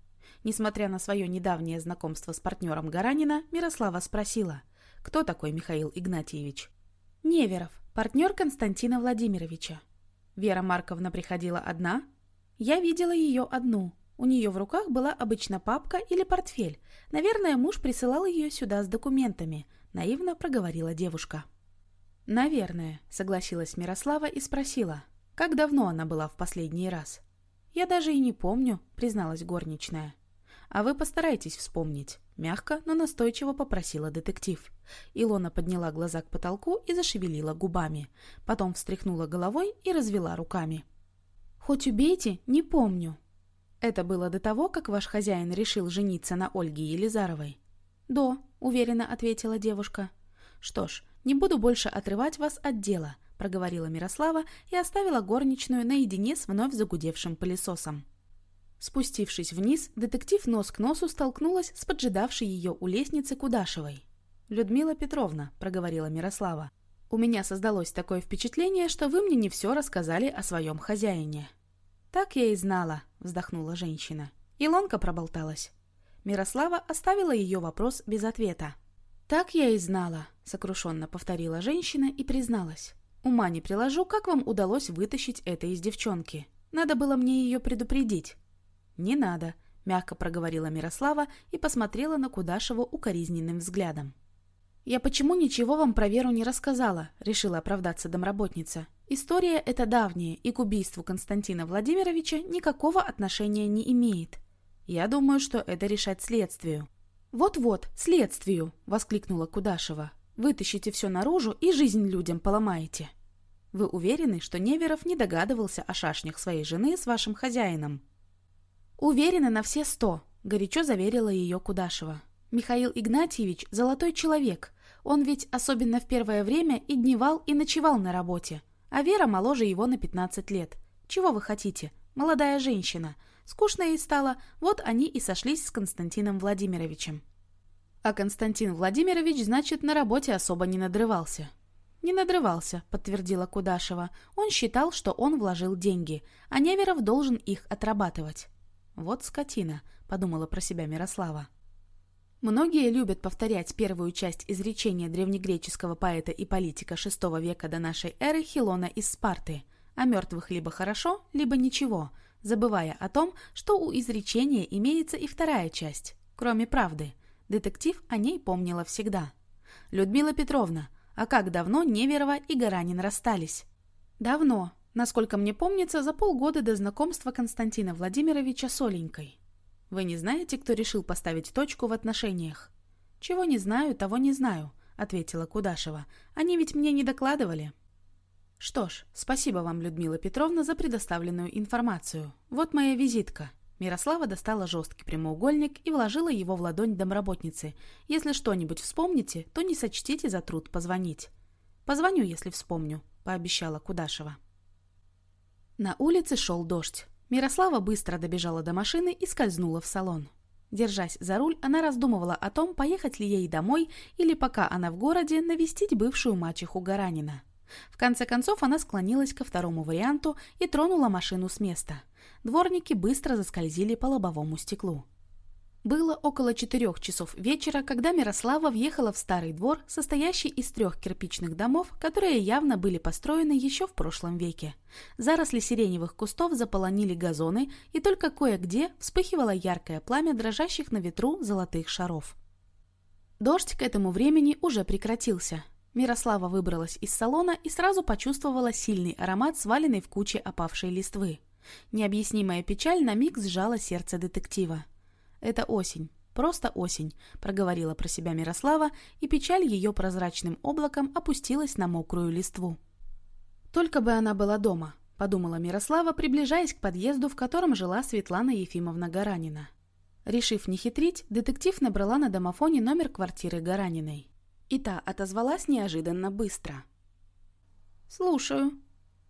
Несмотря на свое недавнее знакомство с партнером Гаранина, Мирослава спросила. «Кто такой Михаил Игнатьевич?» «Неверов, партнер Константина Владимировича». «Вера Марковна приходила одна?» «Я видела ее одну. У нее в руках была обычно папка или портфель. Наверное, муж присылал ее сюда с документами», — наивно проговорила девушка. «Наверное», — согласилась Мирослава и спросила, как давно она была в последний раз. «Я даже и не помню», — призналась горничная. «А вы постарайтесь вспомнить», — мягко, но настойчиво попросила детектив. Илона подняла глаза к потолку и зашевелила губами. Потом встряхнула головой и развела руками. «Хоть убейте, не помню». «Это было до того, как ваш хозяин решил жениться на Ольге Елизаровой?» «До», — уверенно ответила девушка. «Что ж, «Не буду больше отрывать вас от дела», — проговорила Мирослава и оставила горничную наедине с вновь загудевшим пылесосом. Спустившись вниз, детектив нос к носу столкнулась с поджидавшей ее у лестницы Кудашевой. «Людмила Петровна», — проговорила Мирослава, — «у меня создалось такое впечатление, что вы мне не все рассказали о своем хозяине». «Так я и знала», — вздохнула женщина. Илонка проболталась. Мирослава оставила ее вопрос без ответа. «Так я и знала», — сокрушенно повторила женщина и призналась. «Ума не приложу, как вам удалось вытащить это из девчонки. Надо было мне ее предупредить». «Не надо», —— мягко проговорила Мирослава и посмотрела на Кудашеву укоризненным взглядом. «Я почему ничего вам про Веру не рассказала?» — решила оправдаться домработница. «История эта давняя и к убийству Константина Владимировича никакого отношения не имеет. Я думаю, что это решать следствию». «Вот-вот, следствию!» — воскликнула Кудашева. «Вытащите все наружу и жизнь людям поломаете». «Вы уверены, что Неверов не догадывался о шашнях своей жены с вашим хозяином?» «Уверена на все сто», — горячо заверила ее Кудашева. «Михаил Игнатьевич — золотой человек. Он ведь, особенно в первое время, и дневал, и ночевал на работе. А Вера моложе его на 15 лет. Чего вы хотите? Молодая женщина. Скучно ей стало, вот они и сошлись с Константином Владимировичем». А Константин Владимирович, значит, на работе особо не надрывался. «Не надрывался», — подтвердила Кудашева. «Он считал, что он вложил деньги, а Неверов должен их отрабатывать». «Вот скотина», — подумала про себя Мирослава. Многие любят повторять первую часть изречения древнегреческого поэта и политика VI века до нашей эры Хилона из Спарты «О мертвых либо хорошо, либо ничего», забывая о том, что у изречения имеется и вторая часть, кроме правды. Детектив о ней помнила всегда. «Людмила Петровна, а как давно Неверова и Гаранин расстались?» «Давно», Насколько мне помнится, за полгода до знакомства Константина Владимировича с Оленькой. Вы не знаете, кто решил поставить точку в отношениях? Чего не знаю, того не знаю, ответила Кудашева. Они ведь мне не докладывали. Что ж, спасибо вам, Людмила Петровна, за предоставленную информацию. Вот моя визитка. Мирослава достала жесткий прямоугольник и вложила его в ладонь домработницы. Если что-нибудь вспомните, то не сочтите за труд позвонить. Позвоню, если вспомню, пообещала Кудашева. На улице шел дождь. Мирослава быстро добежала до машины и скользнула в салон. Держась за руль, она раздумывала о том, поехать ли ей домой или, пока она в городе, навестить бывшую мачеху Гаранина. В конце концов, она склонилась ко второму варианту и тронула машину с места. Дворники быстро заскользили по лобовому стеклу. Было около четырех часов вечера, когда Мирослава въехала в старый двор, состоящий из трех кирпичных домов, которые явно были построены еще в прошлом веке. Заросли сиреневых кустов заполонили газоны, и только кое-где вспыхивало яркое пламя дрожащих на ветру золотых шаров. Дождь к этому времени уже прекратился. Мирослава выбралась из салона и сразу почувствовала сильный аромат сваленной в куче опавшей листвы. Необъяснимая печаль на миг сжала сердце детектива. Это осень. Просто осень, проговорила про себя Мирослава, и печаль ее прозрачным облаком опустилась на мокрую листву. Только бы она была дома, подумала Мирослава, приближаясь к подъезду, в котором жила Светлана Ефимовна Гаранина. Решив не хитрить, детектив набрала на домофоне номер квартиры Гараниной. И та отозвалась неожиданно быстро. «Слушаю».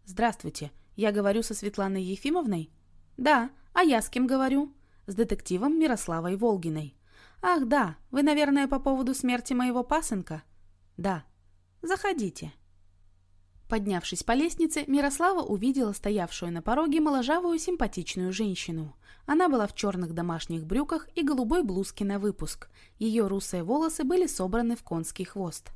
«Здравствуйте. Я говорю со Светланой Ефимовной?» «Да. А я с кем говорю?» с детективом Мирославой Волгиной. «Ах, да, вы, наверное, по поводу смерти моего пасынка?» «Да. Заходите». Поднявшись по лестнице, Мирослава увидела стоявшую на пороге моложавую симпатичную женщину. Она была в черных домашних брюках и голубой блузке на выпуск. Ее русые волосы были собраны в конский хвост.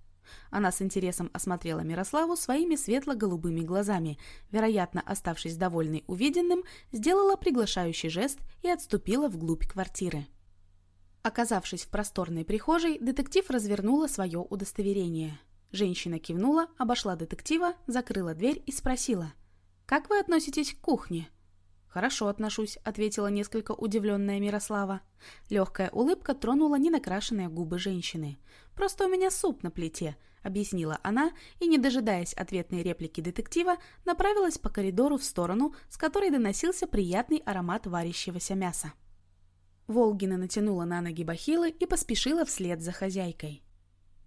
Она с интересом осмотрела Мирославу своими светло-голубыми глазами, вероятно, оставшись довольной увиденным, сделала приглашающий жест и отступила вглубь квартиры. Оказавшись в просторной прихожей, детектив развернула свое удостоверение. Женщина кивнула, обошла детектива, закрыла дверь и спросила. «Как вы относитесь к кухне?» «Хорошо отношусь», — ответила несколько удивленная Мирослава. Легкая улыбка тронула ненакрашенные губы женщины. «Просто у меня суп на плите», — объяснила она, и, не дожидаясь ответной реплики детектива, направилась по коридору в сторону, с которой доносился приятный аромат варящегося мяса. Волгина натянула на ноги бахилы и поспешила вслед за хозяйкой.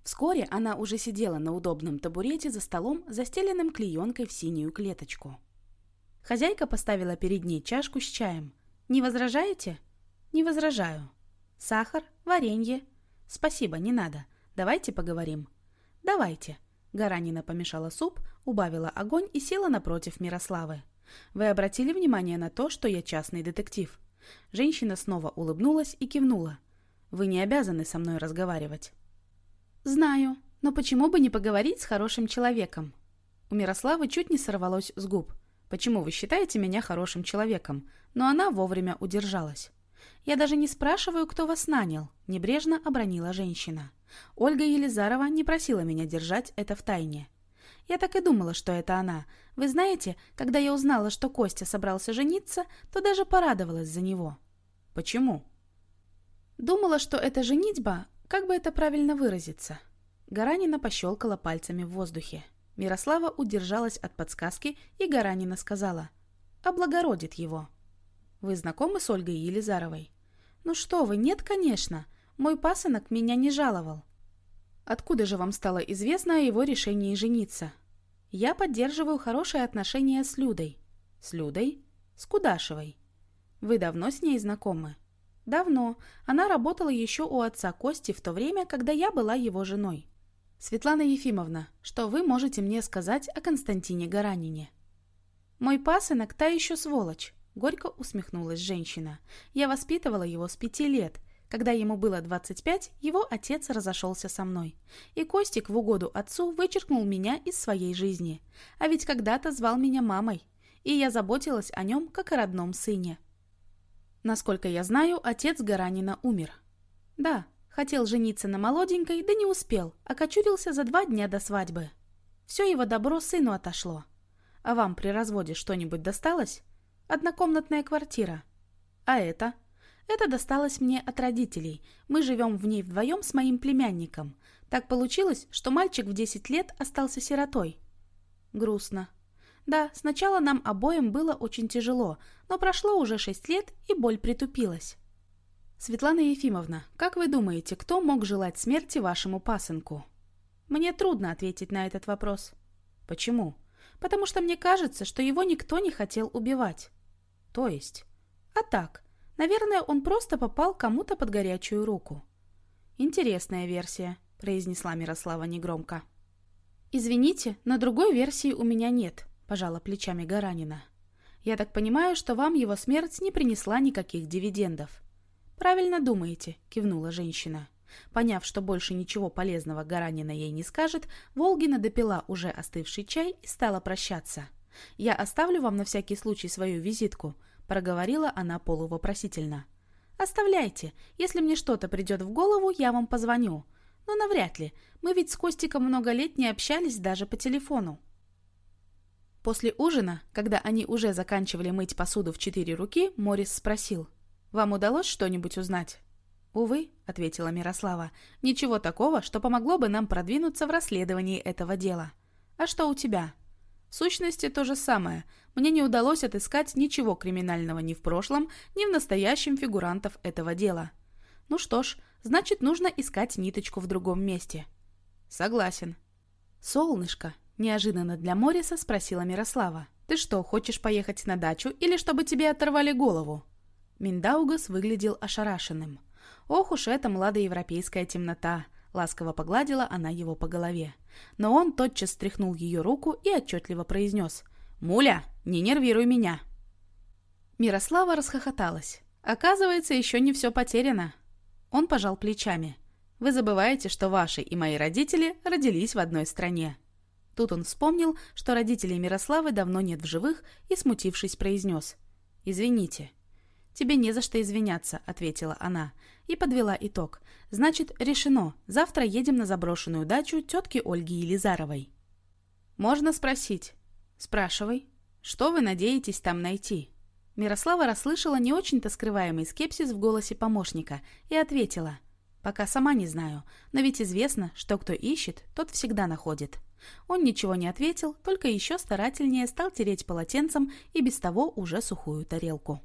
Вскоре она уже сидела на удобном табурете за столом, застеленным клеенкой в синюю клеточку. Хозяйка поставила перед ней чашку с чаем. «Не возражаете?» «Не возражаю». «Сахар? Варенье?» «Спасибо, не надо. Давайте поговорим». «Давайте». Гаранина помешала суп, убавила огонь и села напротив Мирославы. «Вы обратили внимание на то, что я частный детектив?» Женщина снова улыбнулась и кивнула. «Вы не обязаны со мной разговаривать». «Знаю, но почему бы не поговорить с хорошим человеком?» У Мирославы чуть не сорвалось с губ. Почему вы считаете меня хорошим человеком? Но она вовремя удержалась. «Я даже не спрашиваю, кто вас нанял», — небрежно обронила женщина. Ольга Елизарова не просила меня держать это в тайне. Я так и думала, что это она. Вы знаете, когда я узнала, что Костя собрался жениться, то даже порадовалась за него. Почему? Думала, что эта женитьба, как бы это правильно выразиться. Гаранина пощелкала пальцами в воздухе. Мирослава удержалась от подсказки, и Гаранина сказала «Облагородит его». «Вы знакомы с Ольгой Елизаровой?» «Ну что вы, нет, конечно. Мой пасынок меня не жаловал. Откуда же вам стало известно о его решении жениться? Я поддерживаю хорошие отношения с Людой. С Людой? С Кудашевой. Вы давно с ней знакомы? Давно. Она работала еще у отца Кости в то время, когда я была его женой. Светлана Ефимовна, что вы можете мне сказать о Константине Гаранине? Мой пасынок та еще сволочь. Горько усмехнулась женщина. Я воспитывала его с пяти лет – когда ему было 25, его отец разошелся со мной. И Костик в угоду отцу вычеркнул меня из своей жизни. А ведь когда-то звал меня мамой. И я заботилась о нем, как о родном сыне. Насколько я знаю, отец Гаранина умер. Да, хотел жениться на молоденькой, да не успел, окочурился за два дня до свадьбы. Все его добро сыну отошло. А вам при разводе что-нибудь досталось? Однокомнатная квартира. А это? Это досталось мне от родителей. Мы живем в ней вдвоем с моим племянником. Так получилось, что мальчик в 10 лет остался сиротой. Грустно. Да, сначала нам обоим было очень тяжело, но прошло уже 6 лет, и боль притупилась. Светлана Ефимовна, как вы думаете, кто мог желать смерти вашему пасынку? Мне трудно ответить на этот вопрос. Почему? Потому что мне кажется, что его никто не хотел убивать. То есть? А так, Наверное, он просто попал кому-то под горячую руку. «Интересная версия», — произнесла Мирослава негромко. «Извините, но другой версии у меня нет», — пожала плечами Гаранина. «Я так понимаю, что вам его смерть не принесла никаких дивидендов». «Правильно думаете», — кивнула женщина. Поняв, что больше ничего полезного Гаранина ей не скажет, Волгина допила уже остывший чай и стала прощаться. «Я оставлю вам на всякий случай свою визитку проговорила она полувопросительно. «Оставляйте. Если мне что-то придет в голову, я вам позвоню. Но навряд ли. Мы ведь с Костиком много лет не общались даже по телефону». После ужина, когда они уже заканчивали мыть посуду в четыре руки, Морис спросил. «Вам удалось что-нибудь узнать?» «Увы», — ответила Мирослава, — «ничего такого, что помогло бы нам продвинуться в расследовании этого дела. А что у тебя?» В сущности, то же самое. Мне не удалось отыскать ничего криминального ни в прошлом, ни в настоящем фигурантов этого дела. Ну что ж, значит, нужно искать ниточку в другом месте. Согласен. Солнышко, неожиданно для Мориса спросила Мирослава. Ты что, хочешь поехать на дачу или чтобы тебе оторвали голову? Миндаугас выглядел ошарашенным. Ох уж эта младоевропейская темнота. Ласково погладила она его по голове. Но он тотчас стряхнул ее руку и отчетливо произнес «Муля, не нервируй меня!» Мирослава расхохоталась. «Оказывается, еще не все потеряно». Он пожал плечами. «Вы забываете, что ваши и мои родители родились в одной стране». Тут он вспомнил, что родителей Мирославы давно нет в живых, и, смутившись, произнес «Извините». «Тебе не за что извиняться», — ответила она и подвела итог. «Значит, решено. Завтра едем на заброшенную дачу тетки Ольги Елизаровой». «Можно спросить?» «Спрашивай. Что вы надеетесь там найти?» Мирослава расслышала не очень-то скрываемый скепсис в голосе помощника и ответила. «Пока сама не знаю, но ведь известно, что кто ищет, тот всегда находит». Он ничего не ответил, только еще старательнее стал тереть полотенцем и без того уже сухую тарелку.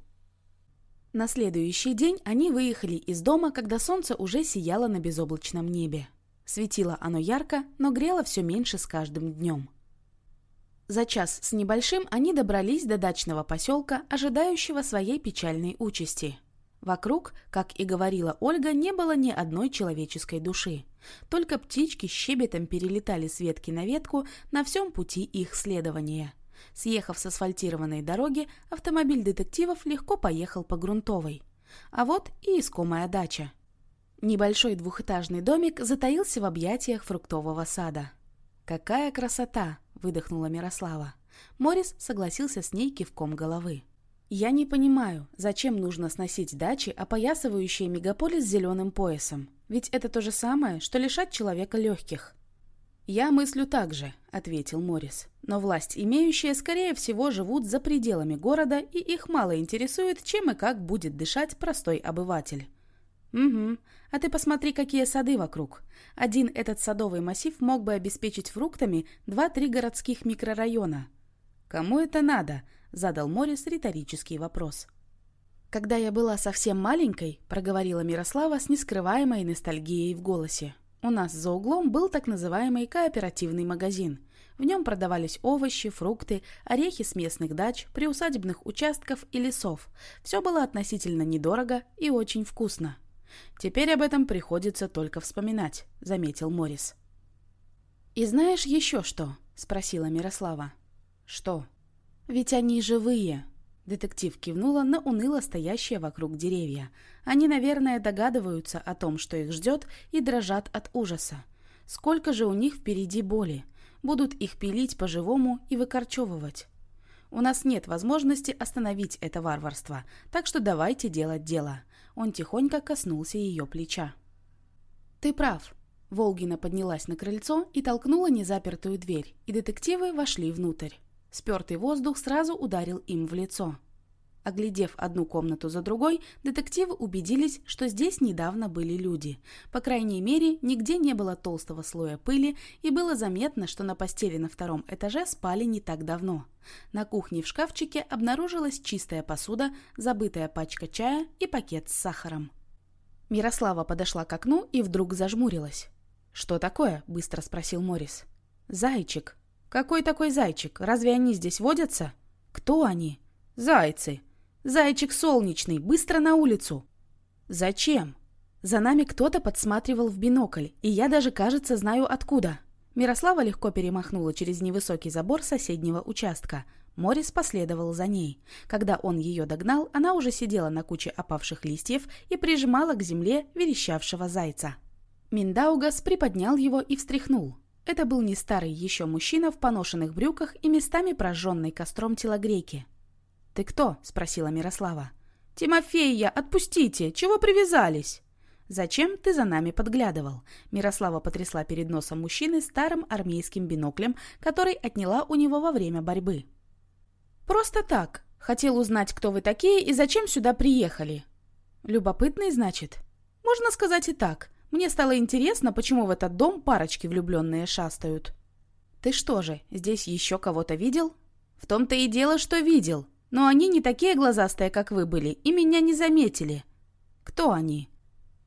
На следующий день они выехали из дома, когда солнце уже сияло на безоблачном небе. Светило оно ярко, но грело все меньше с каждым днем. За час с небольшим они добрались до дачного поселка, ожидающего своей печальной участи. Вокруг, как и говорила Ольга, не было ни одной человеческой души. Только птички щебетом перелетали с ветки на ветку на всем пути их следования. Съехав с асфальтированной дороги, автомобиль детективов легко поехал по грунтовой. А вот и искомая дача. Небольшой двухэтажный домик затаился в объятиях фруктового сада. «Какая красота!» – выдохнула Мирослава. Морис согласился с ней кивком головы. «Я не понимаю, зачем нужно сносить дачи, опоясывающие мегаполис зеленым поясом? Ведь это то же самое, что лишать человека легких». «Я мыслю так же», — ответил Моррис. «Но власть имеющие, скорее всего, живут за пределами города, и их мало интересует, чем и как будет дышать простой обыватель». «Угу. А ты посмотри, какие сады вокруг. Один этот садовый массив мог бы обеспечить фруктами два-три городских микрорайона». «Кому это надо?» — задал Морис риторический вопрос. «Когда я была совсем маленькой», — проговорила Мирослава с нескрываемой ностальгией в голосе, «у нас за углом был так называемый кооперативный магазин. В нем продавались овощи, фрукты, орехи с местных дач, приусадебных участков и лесов. Все было относительно недорого и очень вкусно. Теперь об этом приходится только вспоминать», — заметил Морис. «И знаешь еще что?» — спросила Мирослава. «Что?» «Ведь они живые!» Детектив кивнула на уныло стоящие вокруг деревья. Они, наверное, догадываются о том, что их ждет, и дрожат от ужаса. Сколько же у них впереди боли. Будут их пилить по-живому и выкорчевывать. У нас нет возможности остановить это варварство, так что давайте делать дело. Он тихонько коснулся ее плеча. «Ты прав». Волгина поднялась на крыльцо и толкнула незапертую дверь, и детективы вошли внутрь. Спертый воздух сразу ударил им в лицо. Оглядев одну комнату за другой, детективы убедились, что здесь недавно были люди. По крайней мере, нигде не было толстого слоя пыли, и было заметно, что на постели на втором этаже спали не так давно. На кухне в шкафчике обнаружилась чистая посуда, забытая пачка чая и пакет с сахаром. Мирослава подошла к окну и вдруг зажмурилась. «Что такое?» – быстро спросил Морис. «Зайчик», «Какой такой зайчик? Разве они здесь водятся?» «Кто они?» «Зайцы. Зайчик солнечный, быстро на улицу!» «Зачем?» «За нами кто-то подсматривал в бинокль, и я даже, кажется, знаю откуда». Мирослава легко перемахнула через невысокий забор соседнего участка. Морис последовал за ней. Когда он ее догнал, она уже сидела на куче опавших листьев и прижимала к земле верещавшего зайца. Миндаугас приподнял его и встряхнул. Это был не старый еще мужчина в поношенных брюках и местами прожженной костром телогрейки. «Ты кто?» – спросила Мирослава. «Тимофея, отпустите! Чего привязались?» «Зачем ты за нами подглядывал?» Мирослава потрясла перед носом мужчины старым армейским биноклем, который отняла у него во время борьбы. «Просто так. Хотел узнать, кто вы такие и зачем сюда приехали». «Любопытный, значит?» «Можно сказать и так. Мне стало интересно, почему в этот дом парочки влюбленные шастают. Ты что же, здесь еще кого-то видел? В том-то и дело, что видел. Но они не такие глазастые, как вы были, и меня не заметили. Кто они?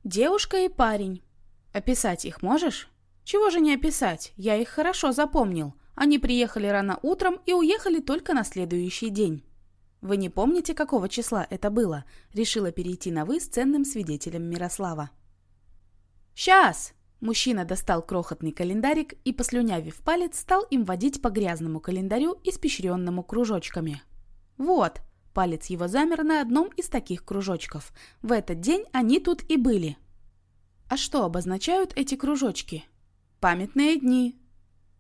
Девушка и парень. Описать их можешь? Чего же не описать? Я их хорошо запомнил. Они приехали рано утром и уехали только на следующий день. Вы не помните, какого числа это было? Решила перейти на «вы» с ценным свидетелем Мирослава. «Сейчас!» Мужчина достал крохотный календарик и, послюнявив палец, стал им водить по грязному календарю, испещренному кружочками. «Вот!» Палец его замер на одном из таких кружочков. В этот день они тут и были. А что обозначают эти кружочки? Памятные дни.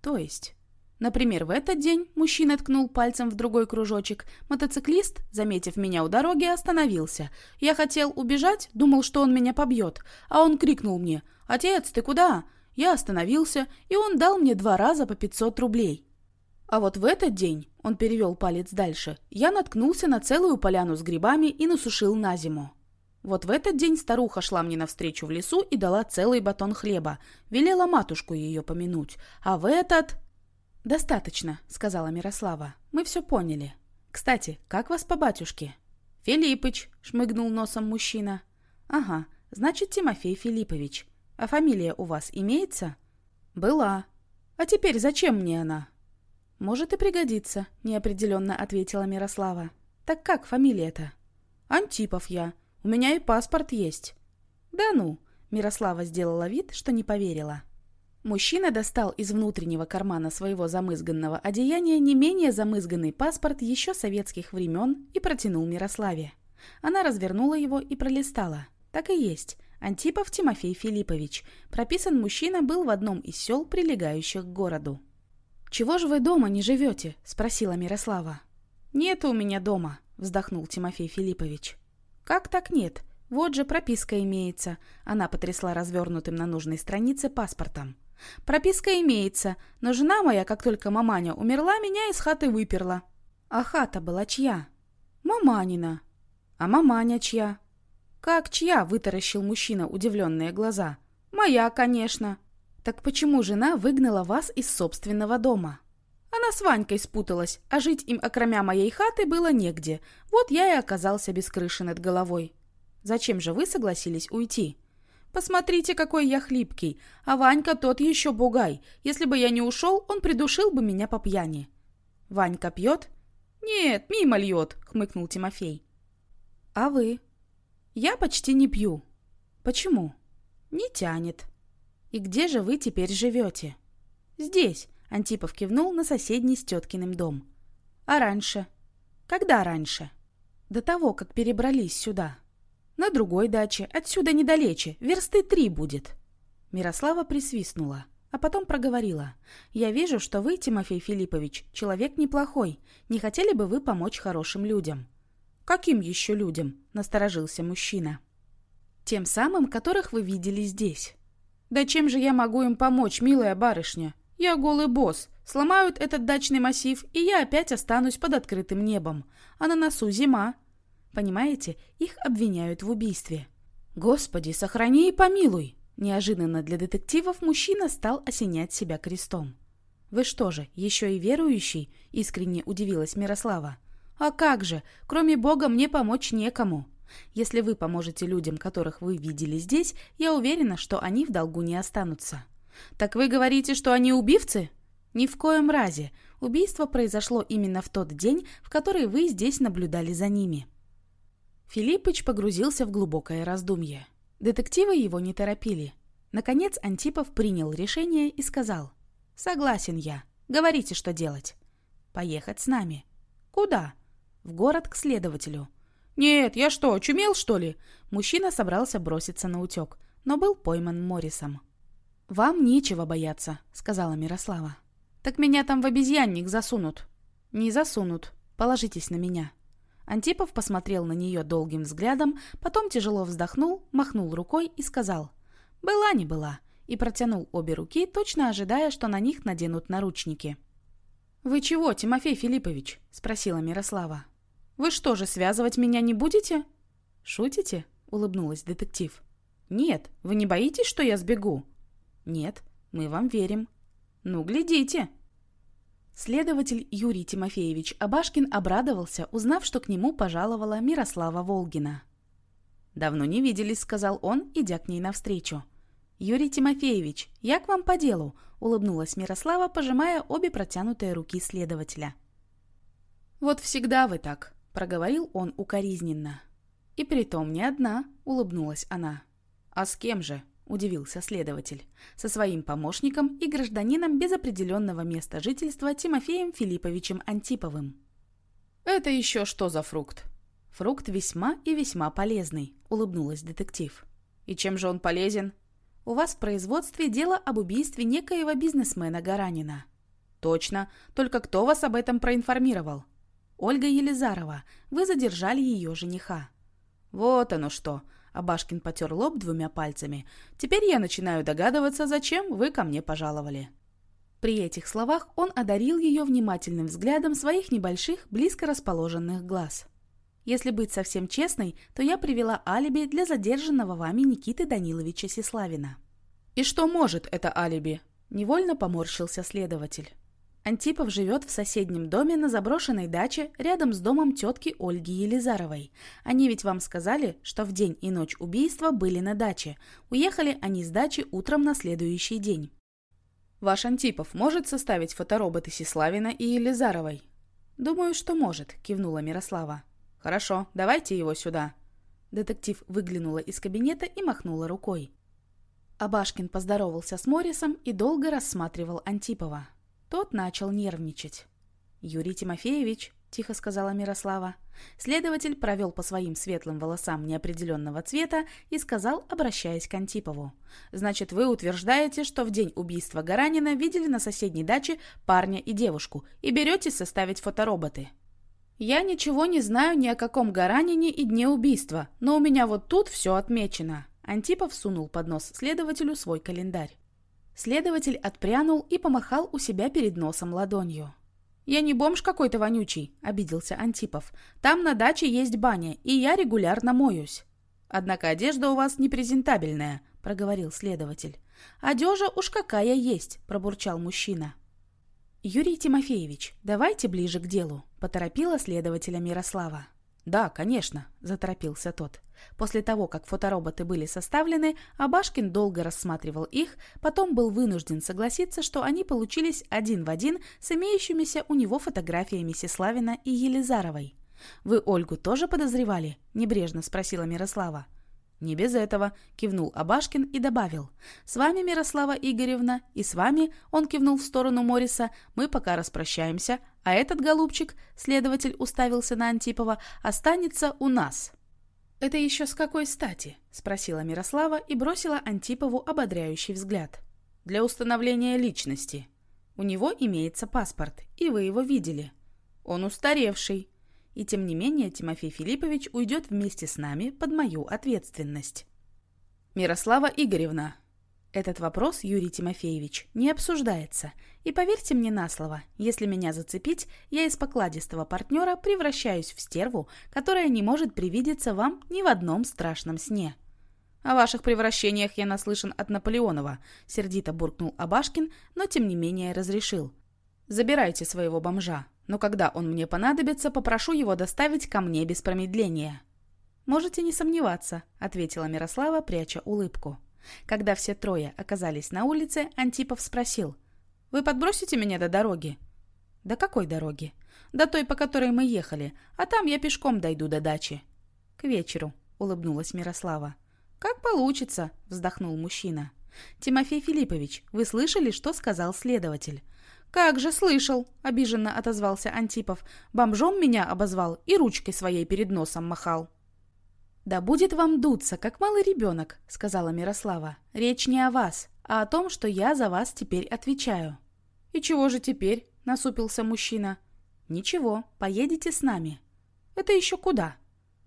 То есть... Например, в этот день мужчина ткнул пальцем в другой кружочек. Мотоциклист, заметив меня у дороги, остановился. Я хотел убежать, думал, что он меня побьет. А он крикнул мне «Отец, ты куда?» Я остановился, и он дал мне два раза по 500 рублей. А вот в этот день, он перевел палец дальше, я наткнулся на целую поляну с грибами и насушил на зиму. Вот в этот день старуха шла мне навстречу в лесу и дала целый батон хлеба. Велела матушку ее помянуть. А в этот... «Достаточно», — сказала Мирослава. «Мы все поняли. Кстати, как вас по батюшке?» «Филиппыч», — шмыгнул носом мужчина. «Ага, значит, Тимофей Филиппович. А фамилия у вас имеется?» «Была. А теперь зачем мне она?» «Может и пригодится», — неопределенно ответила Мирослава. «Так как фамилия-то?» «Антипов я. У меня и паспорт есть». «Да ну», — Мирослава сделала вид, что не поверила. Мужчина достал из внутреннего кармана своего замызганного одеяния не менее замызганный паспорт еще советских времен и протянул Мирославе. Она развернула его и пролистала. Так и есть. Антипов Тимофей Филиппович. Прописан мужчина был в одном из сел, прилегающих к городу. «Чего же вы дома не живете?» – спросила Мирослава. «Нет у меня дома. вздохнул Тимофей Филиппович. «Как так нет? Вот же прописка имеется». Она потрясла развернутым на нужной странице паспортом. «Прописка имеется, но жена моя, как только маманя умерла, меня из хаты выперла». «А хата была чья?» «Маманина». «А маманя чья?» «Как чья?» – вытаращил мужчина удивленные глаза. «Моя, конечно». «Так почему жена выгнала вас из собственного дома?» Она с Ванькой спуталась, а жить им, окромя моей хаты, было негде. Вот я и оказался без крыши над головой. Зачем же вы согласились уйти? Посмотрите, какой я хлипкий. А Ванька тот еще бугай. Если бы я не ушел, он придушил бы меня по пьяни. Ванька пьет? Нет, мимо льет, хмыкнул Тимофей. А вы? Я почти не пью. Почему? Не тянет. И где же вы теперь живете? Здесь. Антипов кивнул на соседний с теткиным дом. «А раньше?» «Когда раньше?» «До того, как перебрались сюда». «На другой даче, отсюда недалече, версты три будет». Мирослава присвистнула, а потом проговорила. «Я вижу, что вы, Тимофей Филиппович, человек неплохой. Не хотели бы вы помочь хорошим людям?» «Каким еще людям?» – насторожился мужчина. «Тем самым, которых вы видели здесь». «Да чем же я могу им помочь, милая барышня? Я голый босс. Сломают этот дачный массив, и я опять останусь под открытым небом. А на носу зима. Понимаете, их обвиняют в убийстве. Господи, сохрани и помилуй. Неожиданно для детективов мужчина стал осенять себя крестом. «Вы что же, еще и верующий?» – искренне удивилась Мирослава. «А как же? Кроме Бога мне помочь некому. Если вы поможете людям, которых вы видели здесь, я уверена, что они в долгу не останутся». «Так вы говорите, что они убивцы?» «Ни в коем разе. Убийство произошло именно в тот день, в который вы здесь наблюдали за ними». Филиппыч погрузился в глубокое раздумье. Детективы его не торопили. Наконец Антипов принял решение и сказал. «Согласен я. Говорите, что делать». «Поехать с нами». «Куда?» «В город к следователю». «Нет, я что, чумел, что ли?» Мужчина собрался броситься на утек, но был пойман Моррисом. «Вам нечего бояться», — сказала Мирослава. «Так меня там в обезьянник засунут». «Не засунут. Положитесь на меня». Антипов посмотрел на нее долгим взглядом, потом тяжело вздохнул, махнул рукой и сказал «Была не была» и протянул обе руки, точно ожидая, что на них наденут наручники. «Вы чего, Тимофей Филиппович?» – спросила Мирослава. «Вы что же, связывать меня не будете?» «Шутите?» – улыбнулась детектив. «Нет, вы не боитесь, что я сбегу?» «Нет, мы вам верим». «Ну, глядите!» Следователь Юрий Тимофеевич Абашкин обрадовался, узнав, что к нему пожаловала Мирослава Волгина. «Давно не виделись», — сказал он, идя к ней навстречу. «Юрий Тимофеевич, я к вам по делу», — улыбнулась Мирослава, пожимая обе протянутые руки следователя. «Вот всегда вы так», — проговорил он укоризненно. «И притом не одна», — улыбнулась она. «А с кем же?» Удивился следователь. Со своим помощником и гражданином без определенного места жительства Тимофеем Филипповичем Антиповым. «Это еще что за фрукт?» «Фрукт весьма и весьма полезный», — улыбнулась детектив. «И чем же он полезен?» «У вас в производстве дело об убийстве некоего бизнесмена Гаранина». «Точно. Только кто вас об этом проинформировал?» «Ольга Елизарова. Вы задержали ее жениха». «Вот оно что. Абашкин потер лоб двумя пальцами. «Теперь я начинаю догадываться, зачем вы ко мне пожаловали». При этих словах он одарил ее внимательным взглядом своих небольших, близко расположенных глаз. «Если быть совсем честной, то я привела алиби для задержанного вами Никиты Даниловича Сеславина». «И что может это алиби?» – невольно поморщился следователь. Антипов живет в соседнем доме на заброшенной даче рядом с домом тетки Ольги Елизаровой. Они ведь вам сказали, что в день и ночь убийства были на даче. Уехали они с дачи утром на следующий день. Ваш Антипов может составить фотороботы Сеславина и Елизаровой? Думаю, что может, кивнула Мирослава. Хорошо, давайте его сюда. Детектив выглянула из кабинета и махнула рукой. Абашкин поздоровался с Моррисом и долго рассматривал Антипова. Тот начал нервничать. «Юрий Тимофеевич», — тихо сказала Мирослава. Следователь провел по своим светлым волосам неопределенного цвета и сказал, обращаясь к Антипову. «Значит, вы утверждаете, что в день убийства Гаранина видели на соседней даче парня и девушку и беретесь составить фотороботы?» «Я ничего не знаю ни о каком Гаранине и дне убийства, но у меня вот тут все отмечено». Антипов сунул под нос следователю свой календарь. Следователь отпрянул и помахал у себя перед носом ладонью. «Я не бомж какой-то вонючий», — обиделся Антипов. «Там на даче есть баня, и я регулярно моюсь». «Однако одежда у вас непрезентабельная», — проговорил следователь. «Одежа уж какая есть», — пробурчал мужчина. «Юрий Тимофеевич, давайте ближе к делу», — поторопила следователя Мирослава. «Да, конечно», — заторопился тот. После того, как фотороботы были составлены, Абашкин долго рассматривал их, потом был вынужден согласиться, что они получились один в один с имеющимися у него фотографиями Сеславина и Елизаровой. «Вы Ольгу тоже подозревали?» – небрежно спросила Мирослава. «Не без этого», — кивнул Абашкин и добавил. «С вами, Мирослава Игоревна, и с вами, — он кивнул в сторону Мориса, — мы пока распрощаемся, а этот голубчик, — следователь уставился на Антипова, — останется у нас». «Это еще с какой стати?» — спросила Мирослава и бросила Антипову ободряющий взгляд. «Для установления личности. У него имеется паспорт, и вы его видели. Он устаревший. И тем не менее Тимофей Филиппович уйдет вместе с нами под мою ответственность. Мирослава Игоревна. Этот вопрос, Юрий Тимофеевич, не обсуждается. И поверьте мне на слово, если меня зацепить, я из покладистого партнера превращаюсь в стерву, которая не может привидеться вам ни в одном страшном сне. «О ваших превращениях я наслышан от Наполеонова», — сердито буркнул Абашкин, но тем не менее разрешил. «Забирайте своего бомжа но когда он мне понадобится, попрошу его доставить ко мне без промедления». «Можете не сомневаться», — ответила Мирослава, пряча улыбку. Когда все трое оказались на улице, Антипов спросил. «Вы подбросите меня до дороги?» «До какой дороги?» «До той, по которой мы ехали, а там я пешком дойду до дачи». «К вечеру», — улыбнулась Мирослава. «Как получится», — вздохнул мужчина. «Тимофей Филиппович, вы слышали, что сказал следователь? «Как же слышал!» — обиженно отозвался Антипов. «Бомжом меня обозвал и ручкой своей перед носом махал». «Да будет вам дуться, как малый ребенок», — сказала Мирослава. «Речь не о вас, а о том, что я за вас теперь отвечаю». «И чего же теперь?» — насупился мужчина. «Ничего, поедете с нами». «Это еще куда?»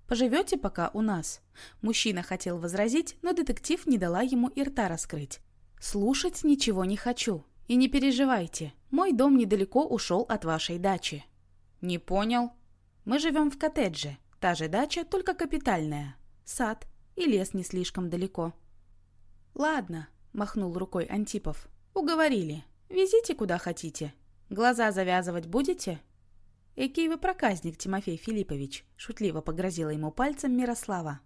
«Поживете пока у нас». Мужчина хотел возразить, но детектив не дала ему и рта раскрыть. «Слушать ничего не хочу. И не переживайте, мой дом недалеко ушел от вашей дачи». «Не понял». «Мы живем в коттедже. Та же дача, только капитальная. Сад и лес не слишком далеко». «Ладно», — махнул рукой Антипов. «Уговорили. Везите куда хотите. Глаза завязывать будете?» «Экий вы проказник, Тимофей Филиппович», — шутливо погрозила ему пальцем Мирослава.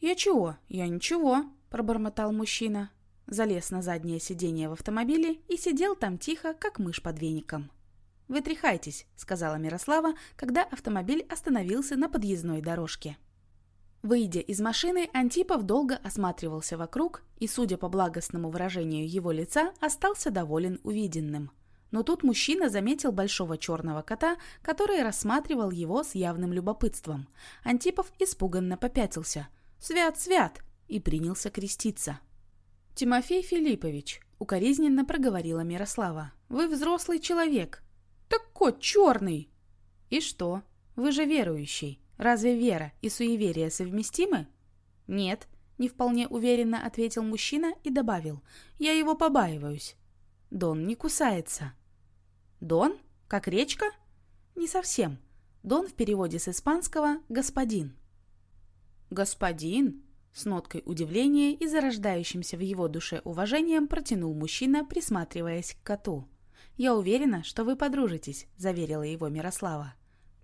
«Я чего? Я ничего», — пробормотал мужчина залез на заднее сиденье в автомобиле и сидел там тихо, как мышь под веником. «Вытряхайтесь», — сказала Мирослава, когда автомобиль остановился на подъездной дорожке. Выйдя из машины, Антипов долго осматривался вокруг и, судя по благостному выражению его лица, остался доволен увиденным. Но тут мужчина заметил большого черного кота, который рассматривал его с явным любопытством. Антипов испуганно попятился. «Свят, свят!» и принялся креститься. «Тимофей Филиппович», — укоризненно проговорила Мирослава, — «вы взрослый человек». «Так кот черный!» «И что? Вы же верующий. Разве вера и суеверие совместимы?» «Нет», — не вполне уверенно ответил мужчина и добавил. «Я его побаиваюсь». «Дон не кусается». «Дон? Как речка?» «Не совсем. Дон в переводе с испанского «господин». «Господин?» С ноткой удивления и зарождающимся в его душе уважением протянул мужчина, присматриваясь к коту. «Я уверена, что вы подружитесь», — заверила его Мирослава.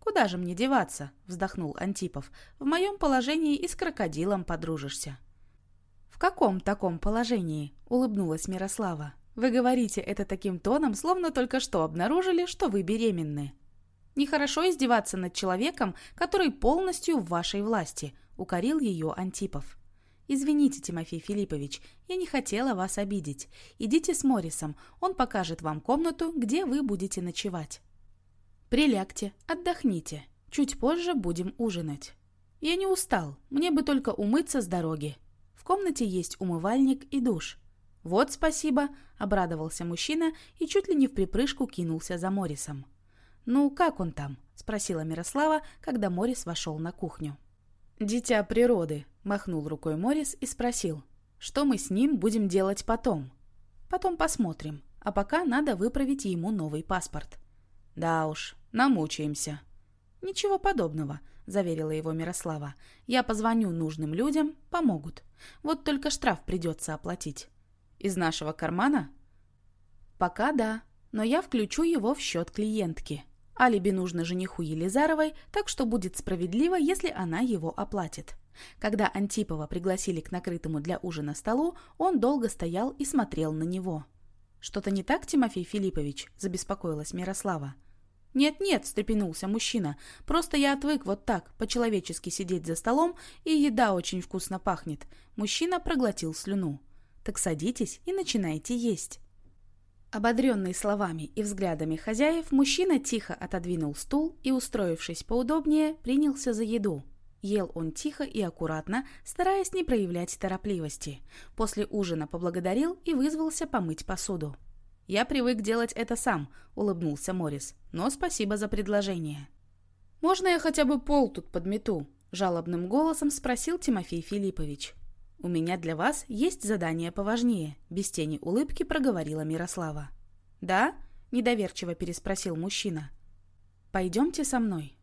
«Куда же мне деваться?» — вздохнул Антипов. «В моем положении и с крокодилом подружишься». «В каком таком положении?» — улыбнулась Мирослава. «Вы говорите это таким тоном, словно только что обнаружили, что вы беременны». «Нехорошо издеваться над человеком, который полностью в вашей власти», — укорил ее Антипов. «Извините, Тимофей Филиппович, я не хотела вас обидеть. Идите с Морисом, он покажет вам комнату, где вы будете ночевать. Прилягте, отдохните. Чуть позже будем ужинать. Я не устал, мне бы только умыться с дороги. В комнате есть умывальник и душ». «Вот спасибо», — обрадовался мужчина и чуть ли не в припрыжку кинулся за Морисом. «Ну, как он там?» — спросила Мирослава, когда Морис вошел на кухню. «Дитя природы», — махнул рукой Морис и спросил, «что мы с ним будем делать потом?» «Потом посмотрим, а пока надо выправить ему новый паспорт». «Да уж, намучаемся». «Ничего подобного», — заверила его Мирослава. «Я позвоню нужным людям, помогут. Вот только штраф придется оплатить». «Из нашего кармана?» «Пока да, но я включу его в счет клиентки. Алиби нужно жениху Елизаровой, так что будет справедливо, если она его оплатит». Когда Антипова пригласили к накрытому для ужина столу, он долго стоял и смотрел на него. «Что-то не так, Тимофей Филиппович?» – забеспокоилась Мирослава. «Нет-нет», – встрепенулся мужчина, – «просто я отвык вот так, по-человечески сидеть за столом, и еда очень вкусно пахнет». Мужчина проглотил слюну. «Так садитесь и начинайте есть». Ободренный словами и взглядами хозяев, мужчина тихо отодвинул стул и, устроившись поудобнее, принялся за еду. Ел он тихо и аккуратно, стараясь не проявлять торопливости. После ужина поблагодарил и вызвался помыть посуду. «Я привык делать это сам», — улыбнулся Морис. «Но спасибо за предложение». «Можно я хотя бы пол тут подмету?» — жалобным голосом спросил Тимофей Филиппович. «У меня для вас есть задание поважнее», — без тени улыбки проговорила Мирослава. «Да?» — недоверчиво переспросил мужчина. «Пойдемте со мной».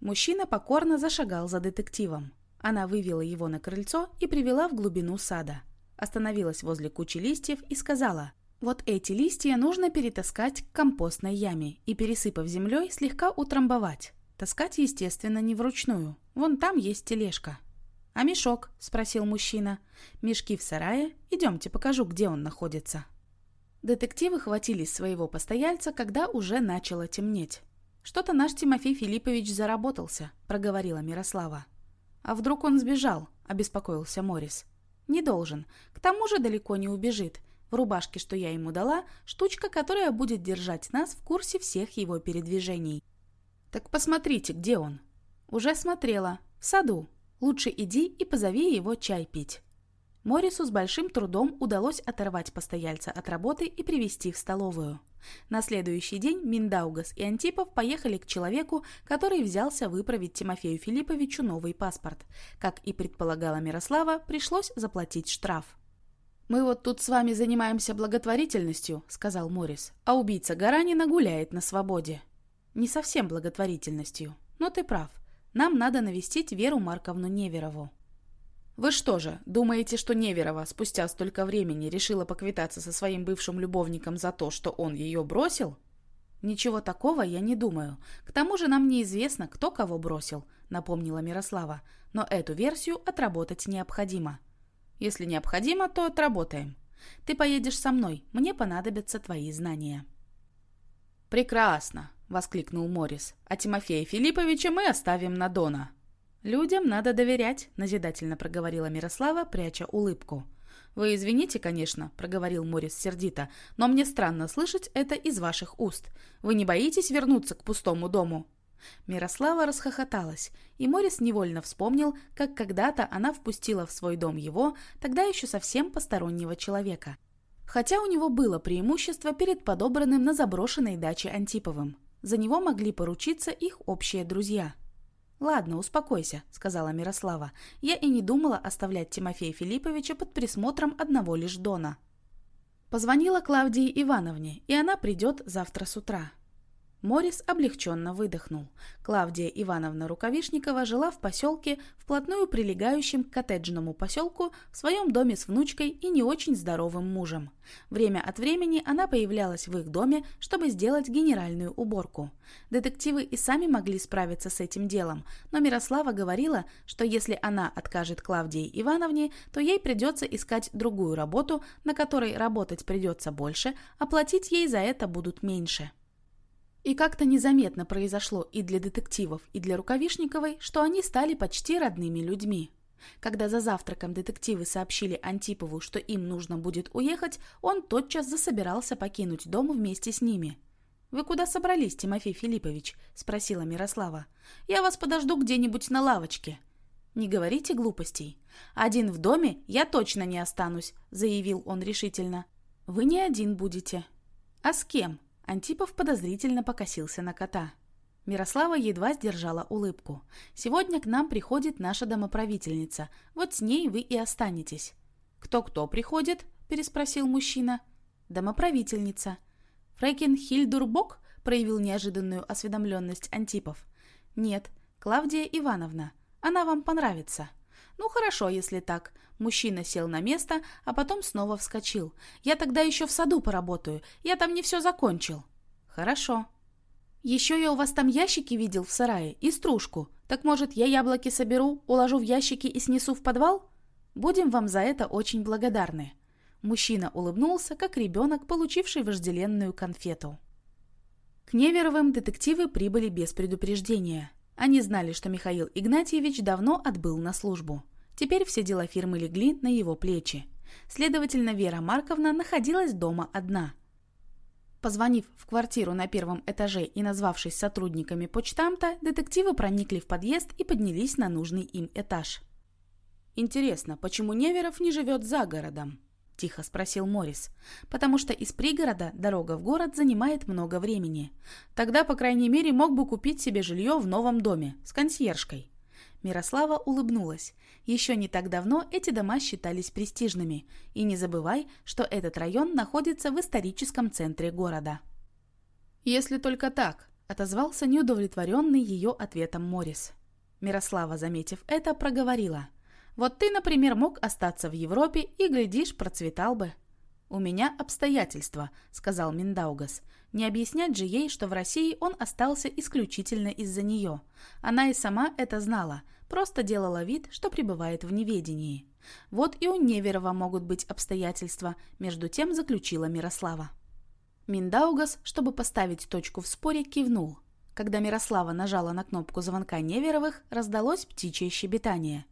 Мужчина покорно зашагал за детективом. Она вывела его на крыльцо и привела в глубину сада. Остановилась возле кучи листьев и сказала, вот эти листья нужно перетаскать к компостной яме и, пересыпав землей, слегка утрамбовать. Таскать, естественно, не вручную. Вон там есть тележка. «А мешок?» – спросил мужчина. «Мешки в сарае? Идемте, покажу, где он находится». Детективы хватились своего постояльца, когда уже начало темнеть. «Что-то наш Тимофей Филиппович заработался», – проговорила Мирослава. «А вдруг он сбежал?» – обеспокоился Морис. «Не должен. К тому же далеко не убежит. В рубашке, что я ему дала, штучка, которая будет держать нас в курсе всех его передвижений. Так посмотрите, где он. Уже смотрела. В саду. Лучше иди и позови его чай пить. Морису с большим трудом удалось оторвать постояльца от работы и привести в столовую. На следующий день Миндаугас и Антипов поехали к человеку, который взялся выправить Тимофею Филипповичу новый паспорт. Как и предполагала Мирослава, пришлось заплатить штраф. «Мы вот тут с вами занимаемся благотворительностью», — сказал Морис, «а убийца Гаранина гуляет на свободе». «Не совсем благотворительностью, но ты прав. Нам надо навестить Веру Марковну Неверову». «Вы что же, думаете, что Неверова спустя столько времени решила поквитаться со своим бывшим любовником за то, что он ее бросил?» «Ничего такого я не думаю. К тому же нам неизвестно, кто кого бросил», — напомнила Мирослава. «Но эту версию отработать необходимо». Если необходимо, то отработаем. Ты поедешь со мной, мне понадобятся твои знания». «Прекрасно!» — воскликнул Морис. «А Тимофея Филипповича мы оставим на Дона». «Людям надо доверять», — назидательно проговорила Мирослава, пряча улыбку. «Вы извините, конечно», — проговорил Морис сердито, «но мне странно слышать это из ваших уст. Вы не боитесь вернуться к пустому дому?» Мирослава расхохоталась, и Морис невольно вспомнил, как когда-то она впустила в свой дом его, тогда еще совсем постороннего человека. Хотя у него было преимущество перед подобранным на заброшенной даче Антиповым. За него могли поручиться их общие друзья. «Ладно, успокойся», — сказала Мирослава. «Я и не думала оставлять Тимофея Филипповича под присмотром одного лишь Дона». Позвонила Клавдии Ивановне, и она придет завтра с утра. Морис облегченно выдохнул. Клавдия Ивановна Рукавишникова жила в поселке, вплотную прилегающем к коттеджному поселку, в своем доме с внучкой и не очень здоровым мужем. Время от времени она появлялась в их доме, чтобы сделать генеральную уборку. Детективы и сами могли справиться с этим делом, но Мирослава говорила, что если она откажет Клавдии Ивановне, то ей придется искать другую работу, на которой работать придется больше, а платить ей за это будут меньше. И как-то незаметно произошло и для детективов, и для Рукавишниковой, что они стали почти родными людьми. Когда за завтраком детективы сообщили Антипову, что им нужно будет уехать, он тотчас засобирался покинуть дом вместе с ними. «Вы куда собрались, Тимофей Филиппович?» – спросила Мирослава. «Я вас подожду где-нибудь на лавочке». «Не говорите глупостей. Один в доме я точно не останусь», – заявил он решительно. «Вы не один будете». «А с кем?» Антипов подозрительно покосился на кота. Мирослава едва сдержала улыбку. «Сегодня к нам приходит наша домоправительница. Вот с ней вы и останетесь». «Кто-кто приходит?» – переспросил мужчина. «Домоправительница». «Фрекин Хильдурбок?» – проявил неожиданную осведомленность Антипов. «Нет, Клавдия Ивановна. Она вам понравится». «Ну хорошо, если так». Мужчина сел на место, а потом снова вскочил. «Я тогда еще в саду поработаю. Я там не все закончил». «Хорошо», еще я у вас там ящики видел в сарае и стружку. Так может, я яблоки соберу, уложу в ящики и снесу в подвал? Будем вам за это очень благодарны». Мужчина улыбнулся, как ребенок, получивший вожделенную конфету. К Неверовым детективы прибыли без предупреждения. Они знали, что Михаил Игнатьевич давно отбыл на службу. Теперь все дела фирмы легли на его плечи. Следовательно, Вера Марковна находилась дома одна – Позвонив в квартиру на первом этаже и назвавшись сотрудниками почтамта, детективы проникли в подъезд и поднялись на нужный им этаж. «Интересно, почему Неверов не живет за городом?» – тихо спросил Морис. «Потому что из пригорода дорога в город занимает много времени. Тогда, по крайней мере, мог бы купить себе жилье в новом доме с консьержкой». Мирослава улыбнулась. Еще не так давно эти дома считались престижными. И не забывай, что этот район находится в историческом центре города. «Если только так», – отозвался неудовлетворенный ее ответом Морис. Мирослава, заметив это, проговорила. «Вот ты, например, мог остаться в Европе и, глядишь, процветал бы». «У меня обстоятельства», – сказал Миндаугас. Не объяснять же ей, что в России он остался исключительно из-за нее. Она и сама это знала, просто делала вид, что пребывает в неведении. Вот и у Неверова могут быть обстоятельства, между тем заключила Мирослава. Миндаугас, чтобы поставить точку в споре, кивнул. Когда Мирослава нажала на кнопку звонка Неверовых, раздалось птичье щебетание.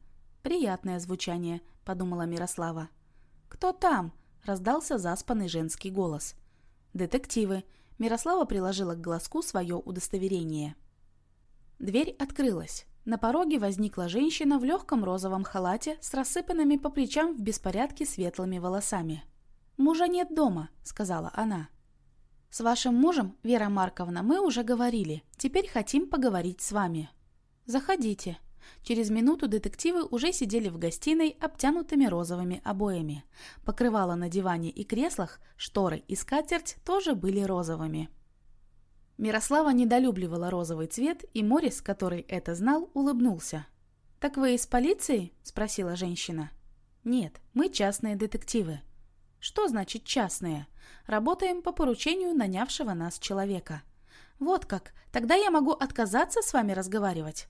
«Приятное звучание», — подумала Мирослава. «Кто там?» — раздался заспанный женский голос. «Детективы», Мирослава приложила к глазку свое удостоверение. Дверь открылась. На пороге возникла женщина в легком розовом халате с рассыпанными по плечам в беспорядке светлыми волосами. «Мужа нет дома», — сказала она. «С вашим мужем, Вера Марковна, мы уже говорили. Теперь хотим поговорить с вами». «Заходите», Через минуту детективы уже сидели в гостиной, обтянутыми розовыми обоями. Покрывало на диване и креслах, шторы и скатерть тоже были розовыми. Мирослава недолюбливала розовый цвет, и Морис, который это знал, улыбнулся. «Так вы из полиции?» – спросила женщина. «Нет, мы частные детективы». «Что значит частные?» «Работаем по поручению нанявшего нас человека». «Вот как. Тогда я могу отказаться с вами разговаривать?»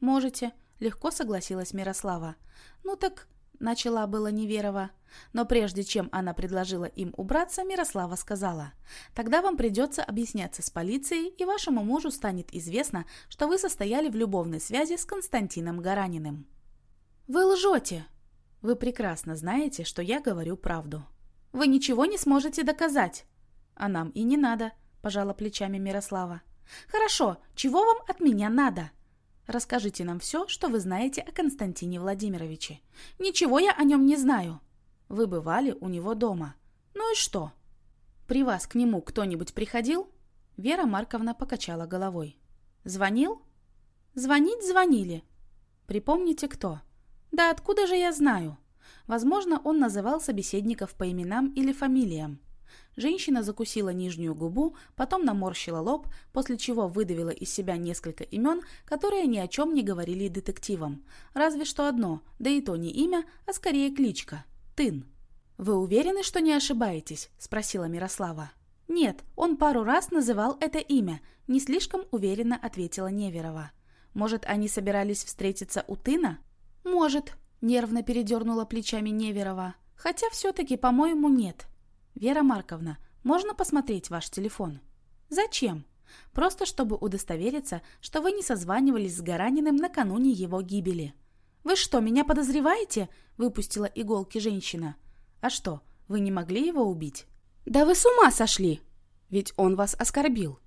«Можете», — легко согласилась Мирослава. «Ну так...» — начала было Неверова. Но прежде чем она предложила им убраться, Мирослава сказала, «Тогда вам придется объясняться с полицией, и вашему мужу станет известно, что вы состояли в любовной связи с Константином Гараниным». «Вы лжете!» «Вы прекрасно знаете, что я говорю правду. Вы ничего не сможете доказать!» «А нам и не надо», – пожала плечами Мирослава. «Хорошо, чего вам от меня надо?» Расскажите нам все, что вы знаете о Константине Владимировиче. Ничего я о нем не знаю. Вы бывали у него дома. Ну и что? При вас к нему кто-нибудь приходил? Вера Марковна покачала головой. Звонил? Звонить звонили. Припомните, кто? Да откуда же я знаю? Возможно, он называл собеседников по именам или фамилиям. Женщина закусила нижнюю губу, потом наморщила лоб, после чего выдавила из себя несколько имен, которые ни о чем не говорили детективам. Разве что одно, да и то не имя, а скорее кличка – Тын. «Вы уверены, что не ошибаетесь?» – спросила Мирослава. «Нет, он пару раз называл это имя», – не слишком уверенно ответила Неверова. «Может, они собирались встретиться у Тына?» «Может», – нервно передернула плечами Неверова. «Хотя все-таки, по-моему, нет». «Вера Марковна, можно посмотреть ваш телефон?» «Зачем?» «Просто чтобы удостовериться, что вы не созванивались с Гараниным накануне его гибели». «Вы что, меня подозреваете?» – выпустила иголки женщина. «А что, вы не могли его убить?» «Да вы с ума сошли!» «Ведь он вас оскорбил».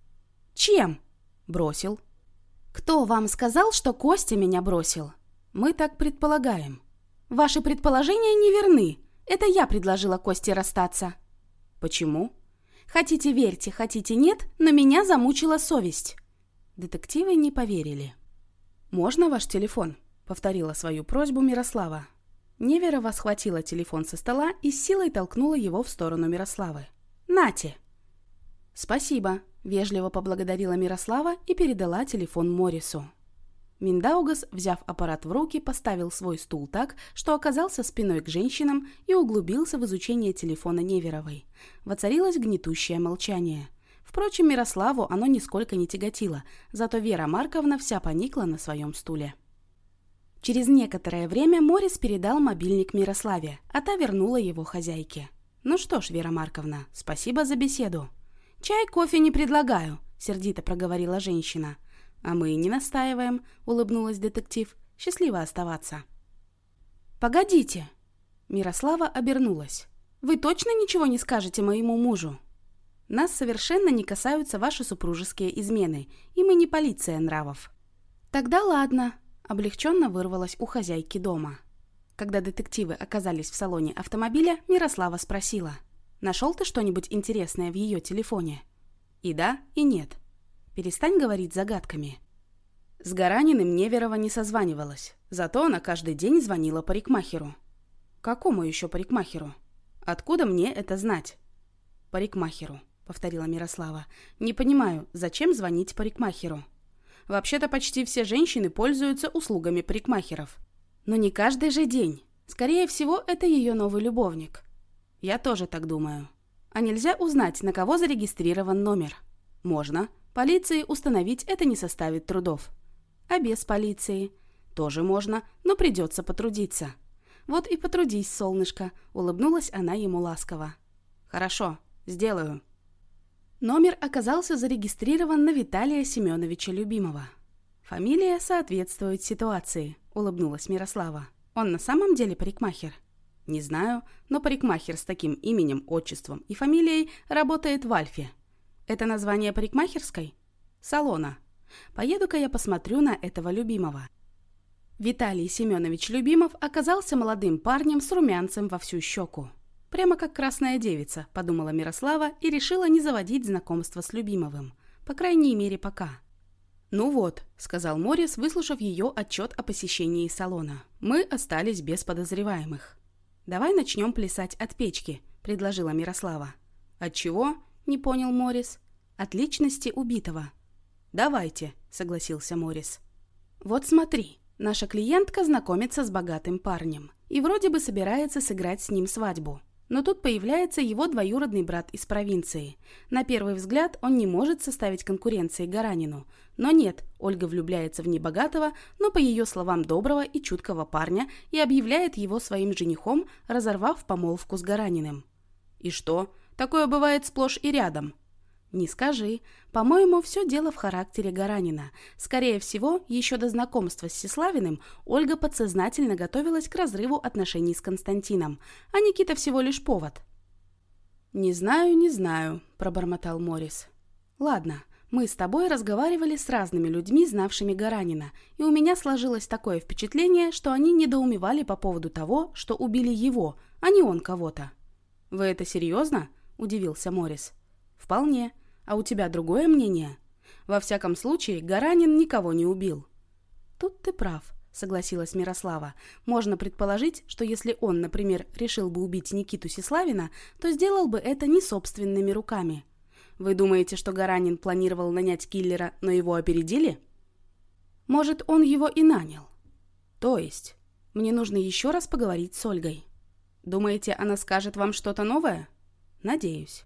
«Чем?» «Бросил». «Кто вам сказал, что Костя меня бросил?» «Мы так предполагаем». «Ваши предположения неверны. Это я предложила Косте расстаться». «Почему?» «Хотите верьте, хотите нет, но меня замучила совесть». Детективы не поверили. «Можно ваш телефон?» — повторила свою просьбу Мирослава. Неверова схватила телефон со стола и силой толкнула его в сторону Мирославы. «Нате!» «Спасибо», — вежливо поблагодарила Мирослава и передала телефон Морису. Миндаугас, взяв аппарат в руки, поставил свой стул так, что оказался спиной к женщинам и углубился в изучение телефона Неверовой. Воцарилось гнетущее молчание. Впрочем, Мирославу оно нисколько не тяготило, зато Вера Марковна вся поникла на своем стуле. Через некоторое время Морис передал мобильник Мирославе, а та вернула его хозяйке. «Ну что ж, Вера Марковна, спасибо за беседу». «Чай, кофе не предлагаю», — сердито проговорила женщина. «А мы не настаиваем», — улыбнулась детектив. «Счастливо оставаться». «Погодите!» Мирослава обернулась. «Вы точно ничего не скажете моему мужу?» «Нас совершенно не касаются ваши супружеские измены, и мы не полиция нравов». «Тогда ладно», — облегченно вырвалась у хозяйки дома. Когда детективы оказались в салоне автомобиля, Мирослава спросила. «Нашел ты что-нибудь интересное в ее телефоне?» «И да, и нет». Перестань говорить загадками. С Гараниным Неверова не созванивалась, зато она каждый день звонила парикмахеру. Какому еще парикмахеру? Откуда мне это знать? Парикмахеру, повторила Мирослава. Не понимаю, зачем звонить парикмахеру? Вообще-то почти все женщины пользуются услугами парикмахеров. Но не каждый же день. Скорее всего, это ее новый любовник. Я тоже так думаю. А нельзя узнать, на кого зарегистрирован номер? Можно. Полиции установить это не составит трудов. А без полиции? Тоже можно, но придется потрудиться. Вот и потрудись, солнышко, улыбнулась она ему ласково. Хорошо, сделаю. Номер оказался зарегистрирован на Виталия Семеновича Любимого. Фамилия соответствует ситуации, улыбнулась Мирослава. Он на самом деле парикмахер? Не знаю, но парикмахер с таким именем, отчеством и фамилией работает в Альфе. Это название парикмахерской? Салона. Поеду-ка я посмотрю на этого любимого. Виталий Семенович Любимов оказался молодым парнем с румянцем во всю щеку. Прямо как красная девица, подумала Мирослава и решила не заводить знакомство с Любимовым. По крайней мере, пока. «Ну вот», — сказал Морис, выслушав ее отчет о посещении салона. «Мы остались без подозреваемых». «Давай начнем плясать от печки», — предложила Мирослава. «От чего?» Не понял Морис. От личности убитого. Давайте, согласился Морис. Вот смотри, наша клиентка знакомится с богатым парнем и вроде бы собирается сыграть с ним свадьбу. Но тут появляется его двоюродный брат из провинции. На первый взгляд он не может составить конкуренции Гаранину. Но нет, Ольга влюбляется в небогатого, но по ее словам доброго и чуткого парня и объявляет его своим женихом, разорвав помолвку с Гараниным. И что? Такое бывает сплошь и рядом. Не скажи. По-моему, все дело в характере Гаранина. Скорее всего, еще до знакомства с Сеславиным Ольга подсознательно готовилась к разрыву отношений с Константином, а Никита всего лишь повод. «Не знаю, не знаю», – пробормотал Морис. «Ладно, мы с тобой разговаривали с разными людьми, знавшими Гаранина, и у меня сложилось такое впечатление, что они недоумевали по поводу того, что убили его, а не он кого-то». «Вы это серьезно?» – удивился Морис. «Вполне. А у тебя другое мнение? Во всяком случае, Гаранин никого не убил». «Тут ты прав», – согласилась Мирослава. «Можно предположить, что если он, например, решил бы убить Никиту Сеславина, то сделал бы это не собственными руками. Вы думаете, что Гаранин планировал нанять киллера, но его опередили?» «Может, он его и нанял?» «То есть? Мне нужно еще раз поговорить с Ольгой». «Думаете, она скажет вам что-то новое?» Надеюсь.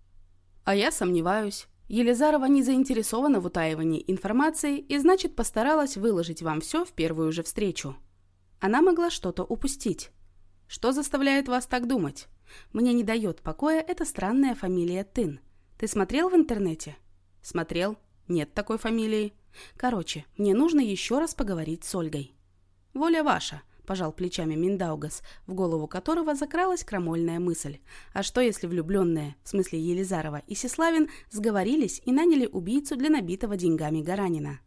А я сомневаюсь. Елизарова не заинтересована в утаивании информации и, значит, постаралась выложить вам все в первую же встречу. Она могла что-то упустить. Что заставляет вас так думать? Мне не дает покоя эта странная фамилия Тын. Ты смотрел в интернете? Смотрел. Нет такой фамилии. Короче, мне нужно еще раз поговорить с Ольгой. Воля ваша пожал плечами Миндаугас, в голову которого закралась крамольная мысль. А что, если влюбленные, в смысле Елизарова и Сеславин, сговорились и наняли убийцу для набитого деньгами Гаранина?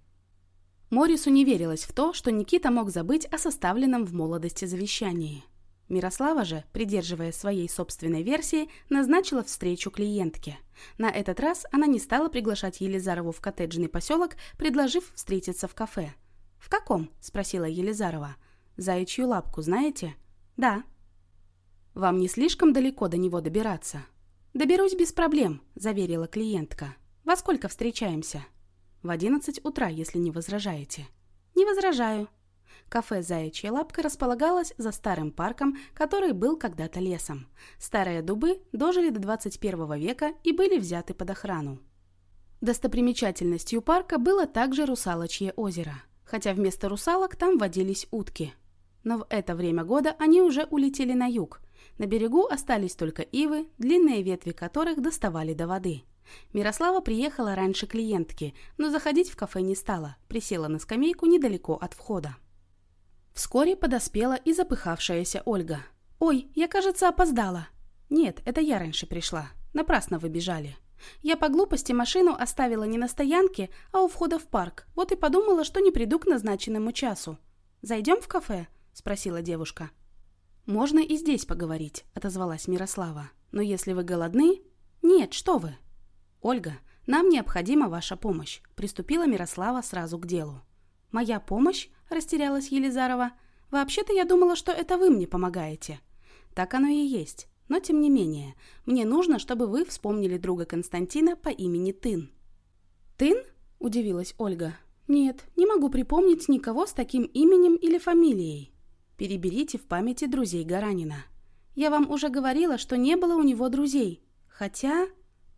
Морису не верилось в то, что Никита мог забыть о составленном в молодости завещании. Мирослава же, придерживаясь своей собственной версии, назначила встречу клиентке. На этот раз она не стала приглашать Елизарову в коттеджный поселок, предложив встретиться в кафе. «В каком?» – спросила Елизарова. «Заячью лапку знаете?» «Да». «Вам не слишком далеко до него добираться?» «Доберусь без проблем», – заверила клиентка. «Во сколько встречаемся?» «В одиннадцать утра, если не возражаете». «Не возражаю», Кафе «Заячья лапка» располагалось за старым парком, который был когда-то лесом. Старые дубы дожили до 21 века и были взяты под охрану. Достопримечательностью парка было также Русалочье озеро, хотя вместо русалок там водились утки. Но в это время года они уже улетели на юг. На берегу остались только ивы, длинные ветви которых доставали до воды. Мирослава приехала раньше клиентки, но заходить в кафе не стала, присела на скамейку недалеко от входа. Вскоре подоспела и запыхавшаяся Ольга. «Ой, я, кажется, опоздала». «Нет, это я раньше пришла. Напрасно вы бежали. Я по глупости машину оставила не на стоянке, а у входа в парк. Вот и подумала, что не приду к назначенному часу. Зайдем в кафе?» – спросила девушка. «Можно и здесь поговорить», – отозвалась Мирослава. «Но если вы голодны...» «Нет, что вы!» «Ольга, нам необходима ваша помощь», – приступила Мирослава сразу к делу. «Моя помощь?» – растерялась Елизарова. «Вообще-то я думала, что это вы мне помогаете». «Так оно и есть. Но тем не менее, мне нужно, чтобы вы вспомнили друга Константина по имени Тын». «Тын?» – удивилась Ольга. «Нет, не могу припомнить никого с таким именем или фамилией. Переберите в памяти друзей Гаранина. Я вам уже говорила, что не было у него друзей. Хотя...»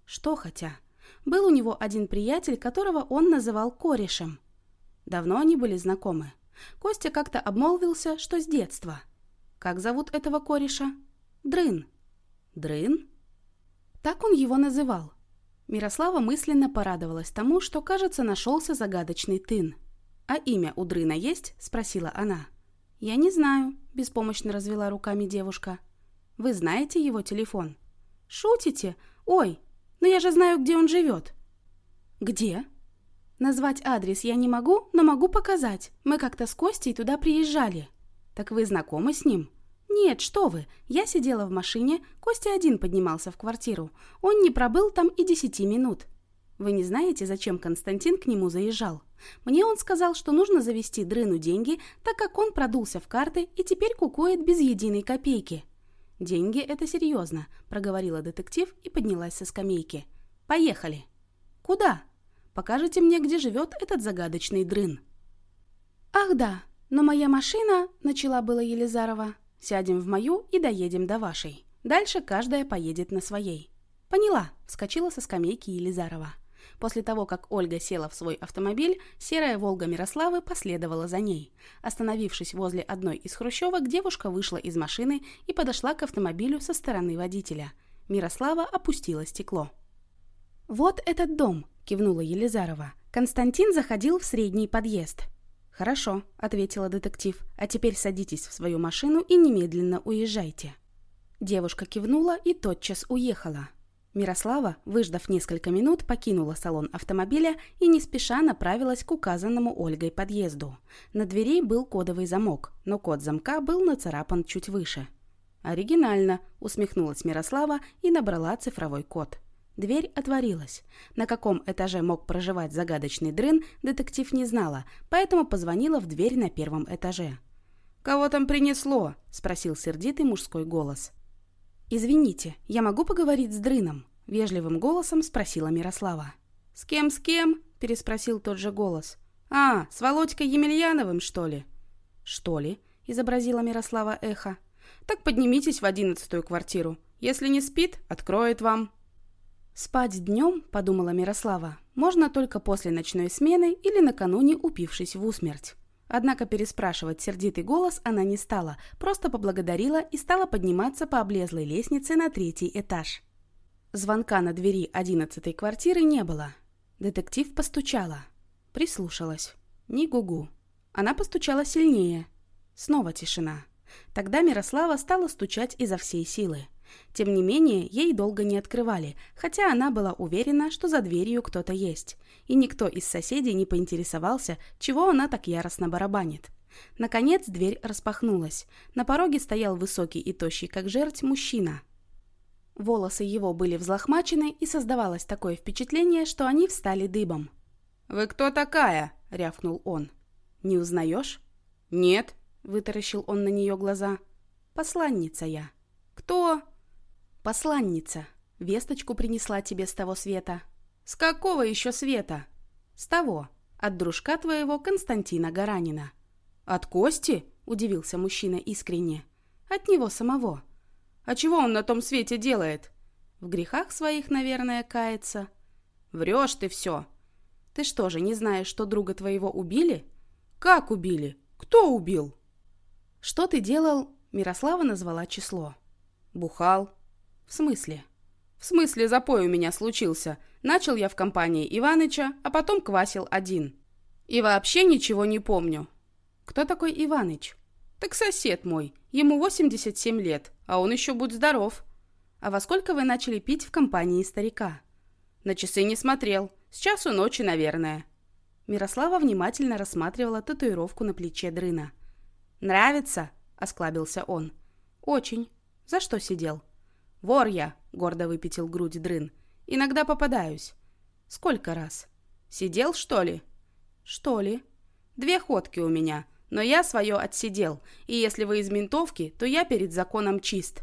«Что хотя?» Был у него один приятель, которого он называл корешем. Давно они были знакомы. Костя как-то обмолвился, что с детства. Как зовут этого кореша? Дрын. Дрын? Так он его называл. Мирослава мысленно порадовалась тому, что, кажется, нашелся загадочный тын. «А имя у Дрына есть?» – спросила она. «Я не знаю», – беспомощно развела руками девушка. «Вы знаете его телефон?» «Шутите? Ой, но я же знаю, где он живет». «Где?» Назвать адрес я не могу, но могу показать. Мы как-то с Костей туда приезжали. Так вы знакомы с ним? Нет, что вы. Я сидела в машине, Костя один поднимался в квартиру. Он не пробыл там и десяти минут. Вы не знаете, зачем Константин к нему заезжал? Мне он сказал, что нужно завести дрыну деньги, так как он продулся в карты и теперь кукует без единой копейки. «Деньги – это серьезно», – проговорила детектив и поднялась со скамейки. «Поехали». «Куда?» Покажите мне, где живет этот загадочный дрын». «Ах да, но моя машина...» — начала было Елизарова. «Сядем в мою и доедем до вашей. Дальше каждая поедет на своей». «Поняла», — вскочила со скамейки Елизарова. После того, как Ольга села в свой автомобиль, серая «Волга» Мирославы последовала за ней. Остановившись возле одной из хрущевок, девушка вышла из машины и подошла к автомобилю со стороны водителя. Мирослава опустила стекло. «Вот этот дом», кивнула Елизарова. Константин заходил в средний подъезд. «Хорошо», — ответила детектив. «А теперь садитесь в свою машину и немедленно уезжайте». Девушка кивнула и тотчас уехала. Мирослава, выждав несколько минут, покинула салон автомобиля и не спеша направилась к указанному Ольгой подъезду. На двери был кодовый замок, но код замка был нацарапан чуть выше. «Оригинально», — усмехнулась Мирослава и набрала цифровой код. Дверь отворилась. На каком этаже мог проживать загадочный дрын, детектив не знала, поэтому позвонила в дверь на первом этаже. «Кого там принесло?» – спросил сердитый мужской голос. «Извините, я могу поговорить с дрыном?» – вежливым голосом спросила Мирослава. «С кем, с кем?» – переспросил тот же голос. «А, с Володькой Емельяновым, что ли?» «Что ли?» – изобразила Мирослава эхо. «Так поднимитесь в одиннадцатую квартиру. Если не спит, откроет вам». «Спать днем, — подумала Мирослава, — можно только после ночной смены или накануне упившись в усмерть». Однако переспрашивать сердитый голос она не стала, просто поблагодарила и стала подниматься по облезлой лестнице на третий этаж. Звонка на двери одиннадцатой квартиры не было. Детектив постучала. Прислушалась. Ни гугу. Она постучала сильнее. Снова тишина. Тогда Мирослава стала стучать изо всей силы. Тем не менее, ей долго не открывали, хотя она была уверена, что за дверью кто-то есть. И никто из соседей не поинтересовался, чего она так яростно барабанит. Наконец дверь распахнулась. На пороге стоял высокий и тощий, как жерть, мужчина. Волосы его были взлохмачены, и создавалось такое впечатление, что они встали дыбом. «Вы кто такая?» — рявкнул он. «Не узнаешь?» «Нет», — вытаращил он на нее глаза. «Посланница я». «Кто?» «Посланница. Весточку принесла тебе с того света». «С какого еще света?» «С того. От дружка твоего Константина Гаранина». «От Кости?» – удивился мужчина искренне. «От него самого». «А чего он на том свете делает?» «В грехах своих, наверное, кается». «Врешь ты все!» «Ты что же, не знаешь, что друга твоего убили?» «Как убили? Кто убил?» «Что ты делал?» Мирослава назвала число. «Бухал». «В смысле?» «В смысле запой у меня случился. Начал я в компании Иваныча, а потом квасил один. И вообще ничего не помню. Кто такой Иваныч? Так сосед мой. Ему 87 лет, а он еще будь здоров. А во сколько вы начали пить в компании старика? На часы не смотрел. С часу ночи, наверное. Мирослава внимательно рассматривала татуировку на плече Дрына. «Нравится?» – осклабился он. «Очень. За что сидел?» «Вор я», – гордо выпятил грудь Дрын. Иногда попадаюсь. Сколько раз? Сидел, что ли? Что ли? Две ходки у меня, но я свое отсидел, и если вы из ментовки, то я перед законом чист.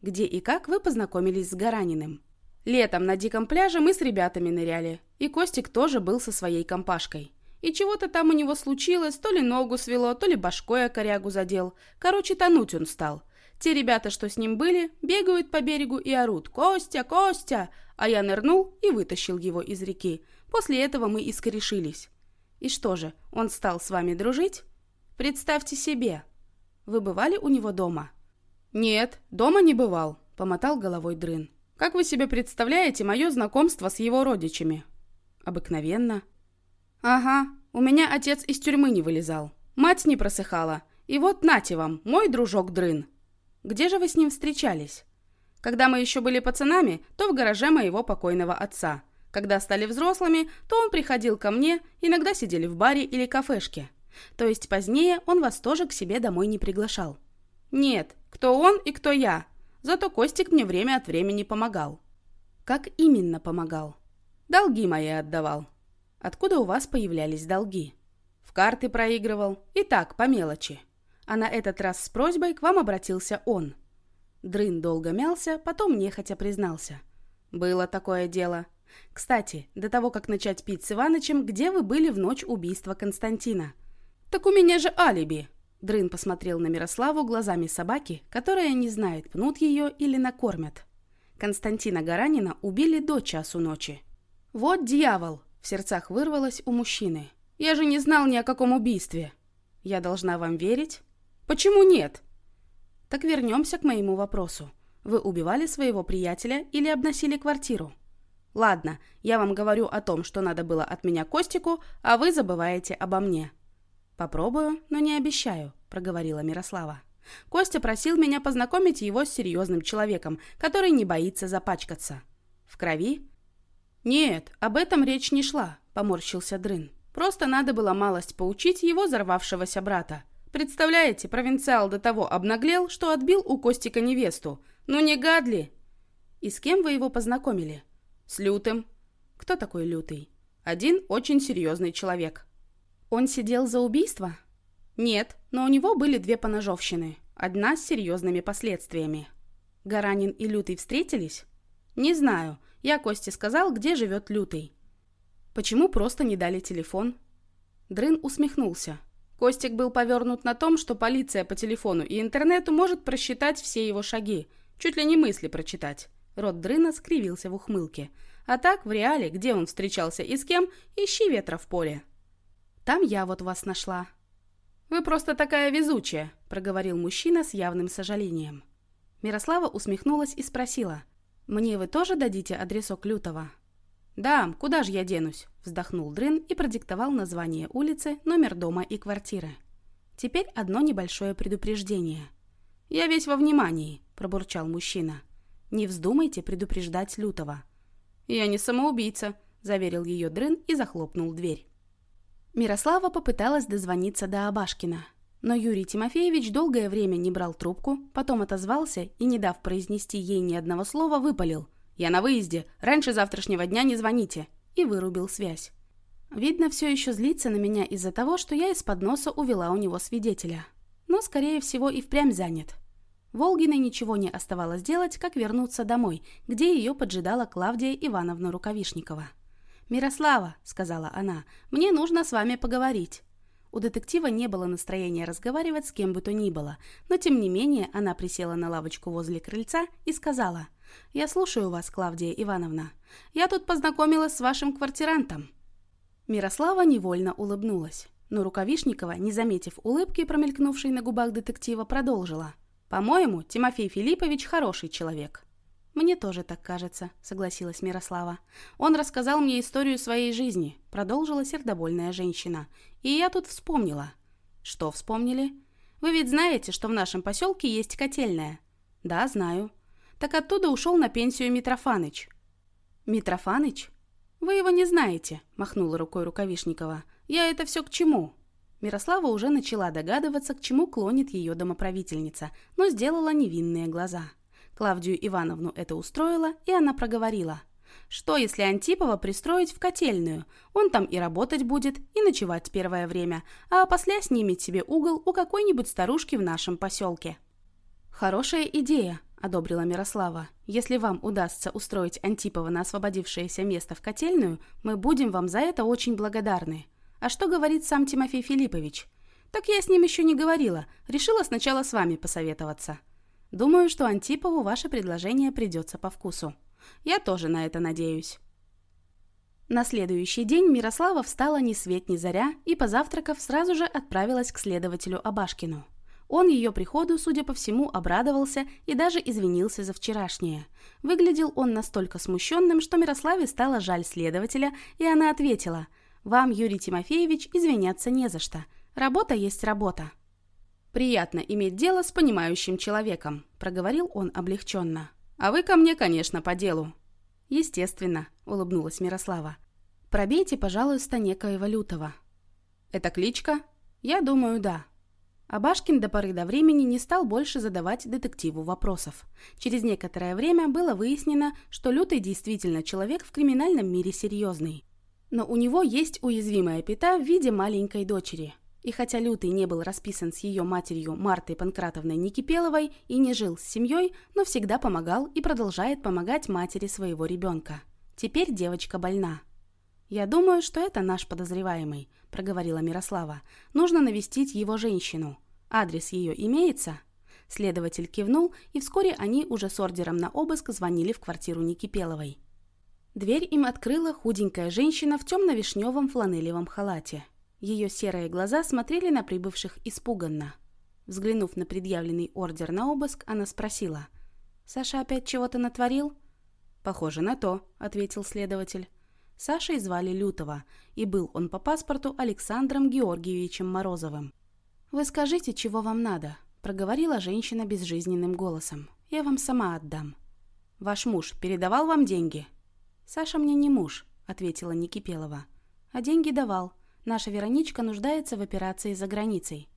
Где и как вы познакомились с Гараниным? Летом на диком пляже мы с ребятами ныряли, и Костик тоже был со своей компашкой. И чего-то там у него случилось, то ли ногу свело, то ли башкой о корягу задел. Короче, тонуть он стал. Те ребята, что с ним были, бегают по берегу и орут «Костя! Костя!», а я нырнул и вытащил его из реки. После этого мы и скорешились. И что же, он стал с вами дружить? Представьте себе. Вы бывали у него дома? Нет, дома не бывал, помотал головой Дрын. Как вы себе представляете мое знакомство с его родичами? Обыкновенно. Ага, у меня отец из тюрьмы не вылезал. Мать не просыхала. И вот нате вам, мой дружок Дрын. Где же вы с ним встречались? Когда мы еще были пацанами, то в гараже моего покойного отца. Когда стали взрослыми, то он приходил ко мне, иногда сидели в баре или кафешке. То есть позднее он вас тоже к себе домой не приглашал? Нет, кто он и кто я. Зато Костик мне время от времени помогал. Как именно помогал? Долги мои отдавал. Откуда у вас появлялись долги? В карты проигрывал. И так, по мелочи а на этот раз с просьбой к вам обратился он. Дрын долго мялся, потом нехотя признался. «Было такое дело. Кстати, до того, как начать пить с Иванычем, где вы были в ночь убийства Константина?» «Так у меня же алиби!» Дрын посмотрел на Мирославу глазами собаки, которая не знает, пнут ее или накормят. Константина Гаранина убили до часу ночи. «Вот дьявол!» — в сердцах вырвалось у мужчины. «Я же не знал ни о каком убийстве!» «Я должна вам верить?» Почему нет? Так вернемся к моему вопросу. Вы убивали своего приятеля или обносили квартиру? Ладно, я вам говорю о том, что надо было от меня Костику, а вы забываете обо мне. Попробую, но не обещаю, проговорила Мирослава. Костя просил меня познакомить его с серьезным человеком, который не боится запачкаться. В крови? Нет, об этом речь не шла, поморщился Дрын. Просто надо было малость поучить его взорвавшегося брата. Представляете, провинциал до того обнаглел, что отбил у Костика невесту. Ну не гадли? И с кем вы его познакомили? С Лютым. Кто такой Лютый? Один очень серьезный человек. Он сидел за убийство? Нет, но у него были две поножовщины. Одна с серьезными последствиями. Гаранин и Лютый встретились? Не знаю. Я Косте сказал, где живет Лютый. Почему просто не дали телефон? Дрын усмехнулся. Костик был повернут на том, что полиция по телефону и интернету может просчитать все его шаги, чуть ли не мысли прочитать. Рот Дрына скривился в ухмылке. А так, в реале, где он встречался и с кем, ищи ветра в поле. Там я вот вас нашла. «Вы просто такая везучая», — проговорил мужчина с явным сожалением. Мирослава усмехнулась и спросила. «Мне вы тоже дадите адресок Лютого?» «Да, куда же я денусь?» – вздохнул Дрын и продиктовал название улицы, номер дома и квартиры. «Теперь одно небольшое предупреждение». «Я весь во внимании», – пробурчал мужчина. «Не вздумайте предупреждать Лютого». «Я не самоубийца», – заверил ее Дрын и захлопнул дверь. Мирослава попыталась дозвониться до Абашкина. Но Юрий Тимофеевич долгое время не брал трубку, потом отозвался и, не дав произнести ей ни одного слова, выпалил. «Я на выезде. Раньше завтрашнего дня не звоните». И вырубил связь. Видно, все еще злится на меня из-за того, что я из-под носа увела у него свидетеля. Но, скорее всего, и впрямь занят. Волгиной ничего не оставалось делать, как вернуться домой, где ее поджидала Клавдия Ивановна Рукавишникова. «Мирослава», — сказала она, — «мне нужно с вами поговорить». У детектива не было настроения разговаривать с кем бы то ни было, но тем не менее она присела на лавочку возле крыльца и сказала «Я слушаю вас, Клавдия Ивановна. Я тут познакомилась с вашим квартирантом». Мирослава невольно улыбнулась, но Рукавишникова, не заметив улыбки, промелькнувшей на губах детектива, продолжила «По-моему, Тимофей Филиппович хороший человек». «Мне тоже так кажется», — согласилась Мирослава. «Он рассказал мне историю своей жизни», — продолжила сердобольная женщина. «И я тут вспомнила». «Что вспомнили?» «Вы ведь знаете, что в нашем поселке есть котельная?» «Да, знаю». «Так оттуда ушел на пенсию Митрофаныч». «Митрофаныч?» «Вы его не знаете», — махнула рукой Рукавишникова. «Я это все к чему?» Мирослава уже начала догадываться, к чему клонит ее домоправительница, но сделала невинные глаза. Клавдию Ивановну это устроило, и она проговорила. Что, если Антипова пристроить в котельную? Он там и работать будет, и ночевать первое время, а после снимет себе угол у какой-нибудь старушки в нашем поселке. «Хорошая идея», – одобрила Мирослава. «Если вам удастся устроить Антипова на освободившееся место в котельную, мы будем вам за это очень благодарны. А что говорит сам Тимофей Филиппович? Так я с ним еще не говорила, решила сначала с вами посоветоваться». Думаю, что Антипову ваше предложение придется по вкусу. Я тоже на это надеюсь. На следующий день Мирослава встала ни свет ни заря и, позавтракав, сразу же отправилась к следователю Абашкину. Он ее приходу, судя по всему, обрадовался и даже извинился за вчерашнее. Выглядел он настолько смущенным, что Мирославе стало жаль следователя, и она ответила «Вам, Юрий Тимофеевич, извиняться не за что. Работа есть работа». «Приятно иметь дело с понимающим человеком», – проговорил он облегченно. «А вы ко мне, конечно, по делу». «Естественно», – улыбнулась Мирослава. «Пробейте, пожалуйста, некоего Лютого». «Это кличка?» «Я думаю, да». Абашкин до поры до времени не стал больше задавать детективу вопросов. Через некоторое время было выяснено, что Лютый действительно человек в криминальном мире серьезный. Но у него есть уязвимая пята в виде маленькой дочери – и хотя Лютый не был расписан с ее матерью Мартой Панкратовной Никипеловой и не жил с семьей, но всегда помогал и продолжает помогать матери своего ребенка. Теперь девочка больна. «Я думаю, что это наш подозреваемый», – проговорила Мирослава. «Нужно навестить его женщину. Адрес ее имеется?» Следователь кивнул, и вскоре они уже с ордером на обыск звонили в квартиру Никипеловой. Дверь им открыла худенькая женщина в темно-вишневом фланелевом халате. Ее серые глаза смотрели на прибывших испуганно. Взглянув на предъявленный ордер на обыск, она спросила. «Саша опять чего-то натворил?» «Похоже на то», — ответил следователь. Сашей звали Лютова, и был он по паспорту Александром Георгиевичем Морозовым. «Вы скажите, чего вам надо?» — проговорила женщина безжизненным голосом. «Я вам сама отдам». «Ваш муж передавал вам деньги?» «Саша мне не муж», — ответила Никипелова. «А деньги давал. Наша Вероничка нуждается в операции за границей.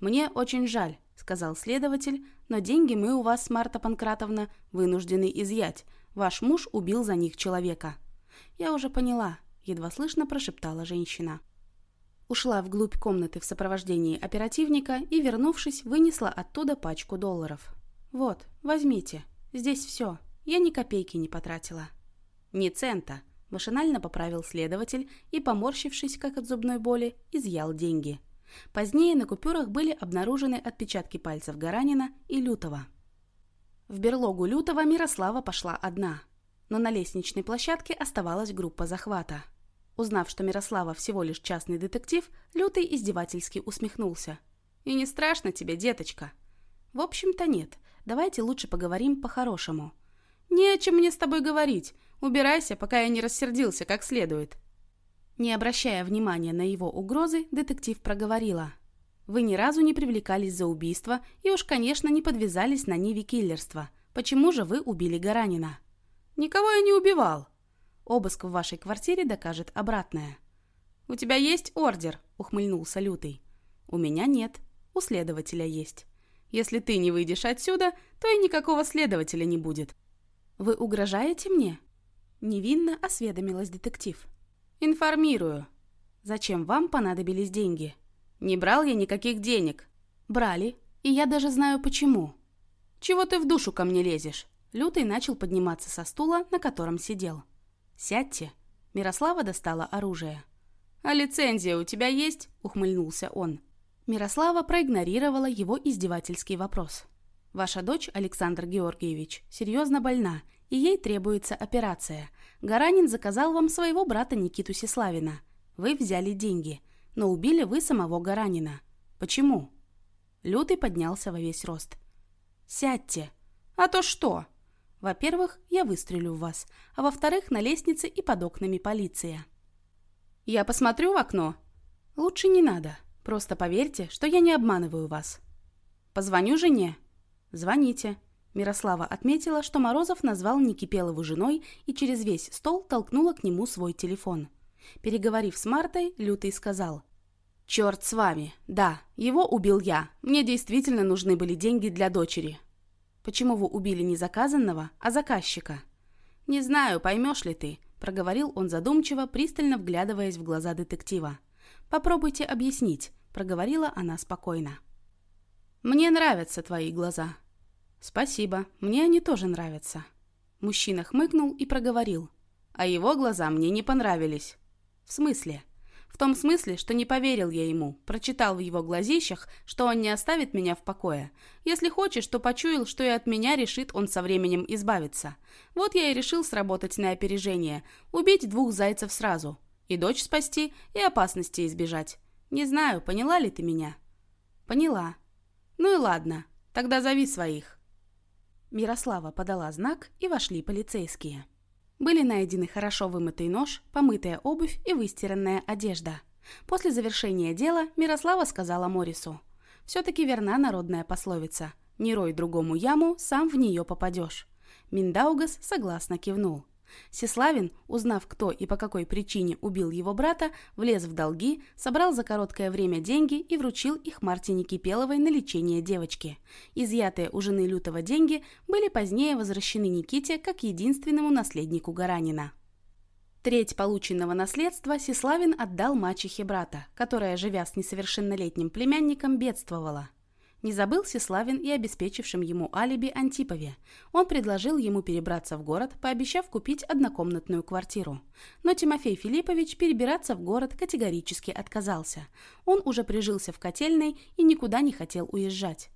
Мне очень жаль, сказал следователь, но деньги мы у вас, Марта Панкратовна, вынуждены изъять. Ваш муж убил за них человека. Я уже поняла, едва слышно прошептала женщина. Ушла вглубь комнаты в сопровождении оперативника и, вернувшись, вынесла оттуда пачку долларов. «Вот, возьмите. Здесь все. Я ни копейки не потратила». «Ни цента», Машинально поправил следователь и, поморщившись, как от зубной боли, изъял деньги. Позднее на купюрах были обнаружены отпечатки пальцев Гаранина и Лютова. В берлогу Лютова Мирослава пошла одна, но на лестничной площадке оставалась группа захвата. Узнав, что Мирослава всего лишь частный детектив, Лютый издевательски усмехнулся. «И не страшно тебе, деточка?» «В общем-то нет. Давайте лучше поговорим по-хорошему». «Не о чем мне с тобой говорить. Убирайся, пока я не рассердился как следует». Не обращая внимания на его угрозы, детектив проговорила. «Вы ни разу не привлекались за убийство и уж, конечно, не подвязались на ниве киллерства. Почему же вы убили Гаранина?» «Никого я не убивал». «Обыск в вашей квартире докажет обратное». «У тебя есть ордер?» – ухмыльнулся Лютый. «У меня нет». у следователя есть. Если ты не выйдешь отсюда, то и никакого следователя не будет. Вы угрожаете мне? Невинно осведомилась детектив. Информирую. Зачем вам понадобились деньги? Не брал я никаких денег. Брали, и я даже знаю почему. Чего ты в душу ко мне лезешь? Лютый начал подниматься со стула, на котором сидел. «Сядьте». Мирослава достала оружие. «А лицензия у тебя есть?» – ухмыльнулся он. Мирослава проигнорировала его издевательский вопрос. «Ваша дочь, Александр Георгиевич, серьезно больна, и ей требуется операция. Гаранин заказал вам своего брата Никиту Сеславина. Вы взяли деньги, но убили вы самого Гаранина. Почему?» Лютый поднялся во весь рост. «Сядьте. А то что?» Во-первых, я выстрелю в вас, а во-вторых, на лестнице и под окнами полиция. Я посмотрю в окно? Лучше не надо. Просто поверьте, что я не обманываю вас. Позвоню жене. Звоните. Мирослава отметила, что Морозов назвал Никипелову женой и через весь стол толкнула к нему свой телефон. Переговорив с Мартой, Лютый сказал. «Черт с вами. Да, его убил я. Мне действительно нужны были деньги для дочери. Почему вы убили не заказанного, а заказчика?» «Не знаю, поймешь ли ты», — проговорил он задумчиво, пристально вглядываясь в глаза детектива. «Попробуйте объяснить», — проговорила она спокойно. «Мне нравятся твои глаза». «Спасибо, мне они тоже нравятся». Мужчина хмыкнул и проговорил. «А его глаза мне не понравились». «В смысле?» В том смысле, что не поверил я ему, прочитал в его глазищах, что он не оставит меня в покое. Если хочешь, то почуял, что и от меня решит он со временем избавиться. Вот я и решил сработать на опережение, убить двух зайцев сразу. И дочь спасти, и опасности избежать. Не знаю, поняла ли ты меня? Поняла. Ну и ладно, тогда зови своих. Мирослава подала знак, и вошли полицейские. Были найдены хорошо вымытый нож, помытая обувь и выстиранная одежда. После завершения дела Мирослава сказала Морису. «Все-таки верна народная пословица. Не рой другому яму, сам в нее попадешь». Миндаугас согласно кивнул. Сеславин, узнав, кто и по какой причине убил его брата, влез в долги, собрал за короткое время деньги и вручил их Мартине Кипеловой на лечение девочки. Изъятые у жены Лютого деньги были позднее возвращены Никите как единственному наследнику Гаранина. Треть полученного наследства Сеславин отдал мачехе брата, которая, живя с несовершеннолетним племянником, бедствовала. Не забыл Сеславин и обеспечившим ему алиби Антипове. Он предложил ему перебраться в город, пообещав купить однокомнатную квартиру. Но Тимофей Филиппович перебираться в город категорически отказался. Он уже прижился в котельной и никуда не хотел уезжать.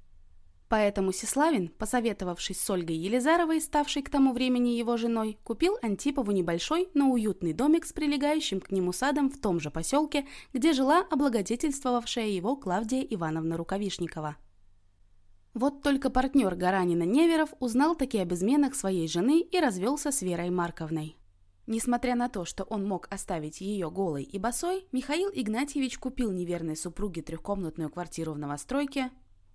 Поэтому Сеславин, посоветовавшись с Ольгой Елизаровой, ставшей к тому времени его женой, купил Антипову небольшой, но уютный домик с прилегающим к нему садом в том же поселке, где жила облагодетельствовавшая его Клавдия Ивановна Рукавишникова. Вот только партнер Гаранина Неверов узнал таки об изменах своей жены и развелся с Верой Марковной. Несмотря на то, что он мог оставить ее голой и босой, Михаил Игнатьевич купил неверной супруге трехкомнатную квартиру в новостройке,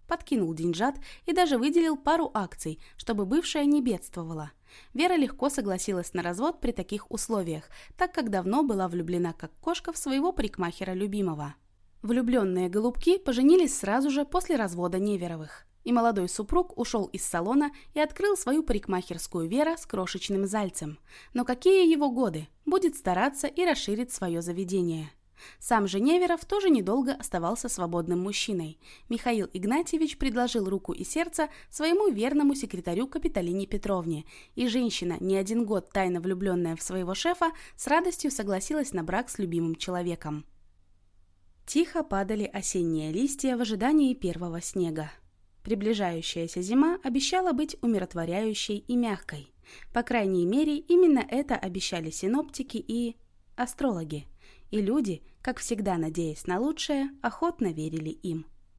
подкинул деньжат и даже выделил пару акций, чтобы бывшая не бедствовала. Вера легко согласилась на развод при таких условиях, так как давно была влюблена как кошка в своего парикмахера любимого. Влюбленные голубки поженились сразу же после развода Неверовых и молодой супруг ушел из салона и открыл свою парикмахерскую Вера с крошечным зальцем. Но какие его годы? Будет стараться и расширить свое заведение. Сам же Неверов тоже недолго оставался свободным мужчиной. Михаил Игнатьевич предложил руку и сердце своему верному секретарю Капитолине Петровне, и женщина, не один год тайно влюбленная в своего шефа, с радостью согласилась на брак с любимым человеком. Тихо падали осенние листья в ожидании первого снега. Приближающаяся зима обещала быть умиротворяющей и мягкой. По крайней мере, именно это обещали синоптики и астрологи. И люди, как всегда надеясь на лучшее, охотно верили им.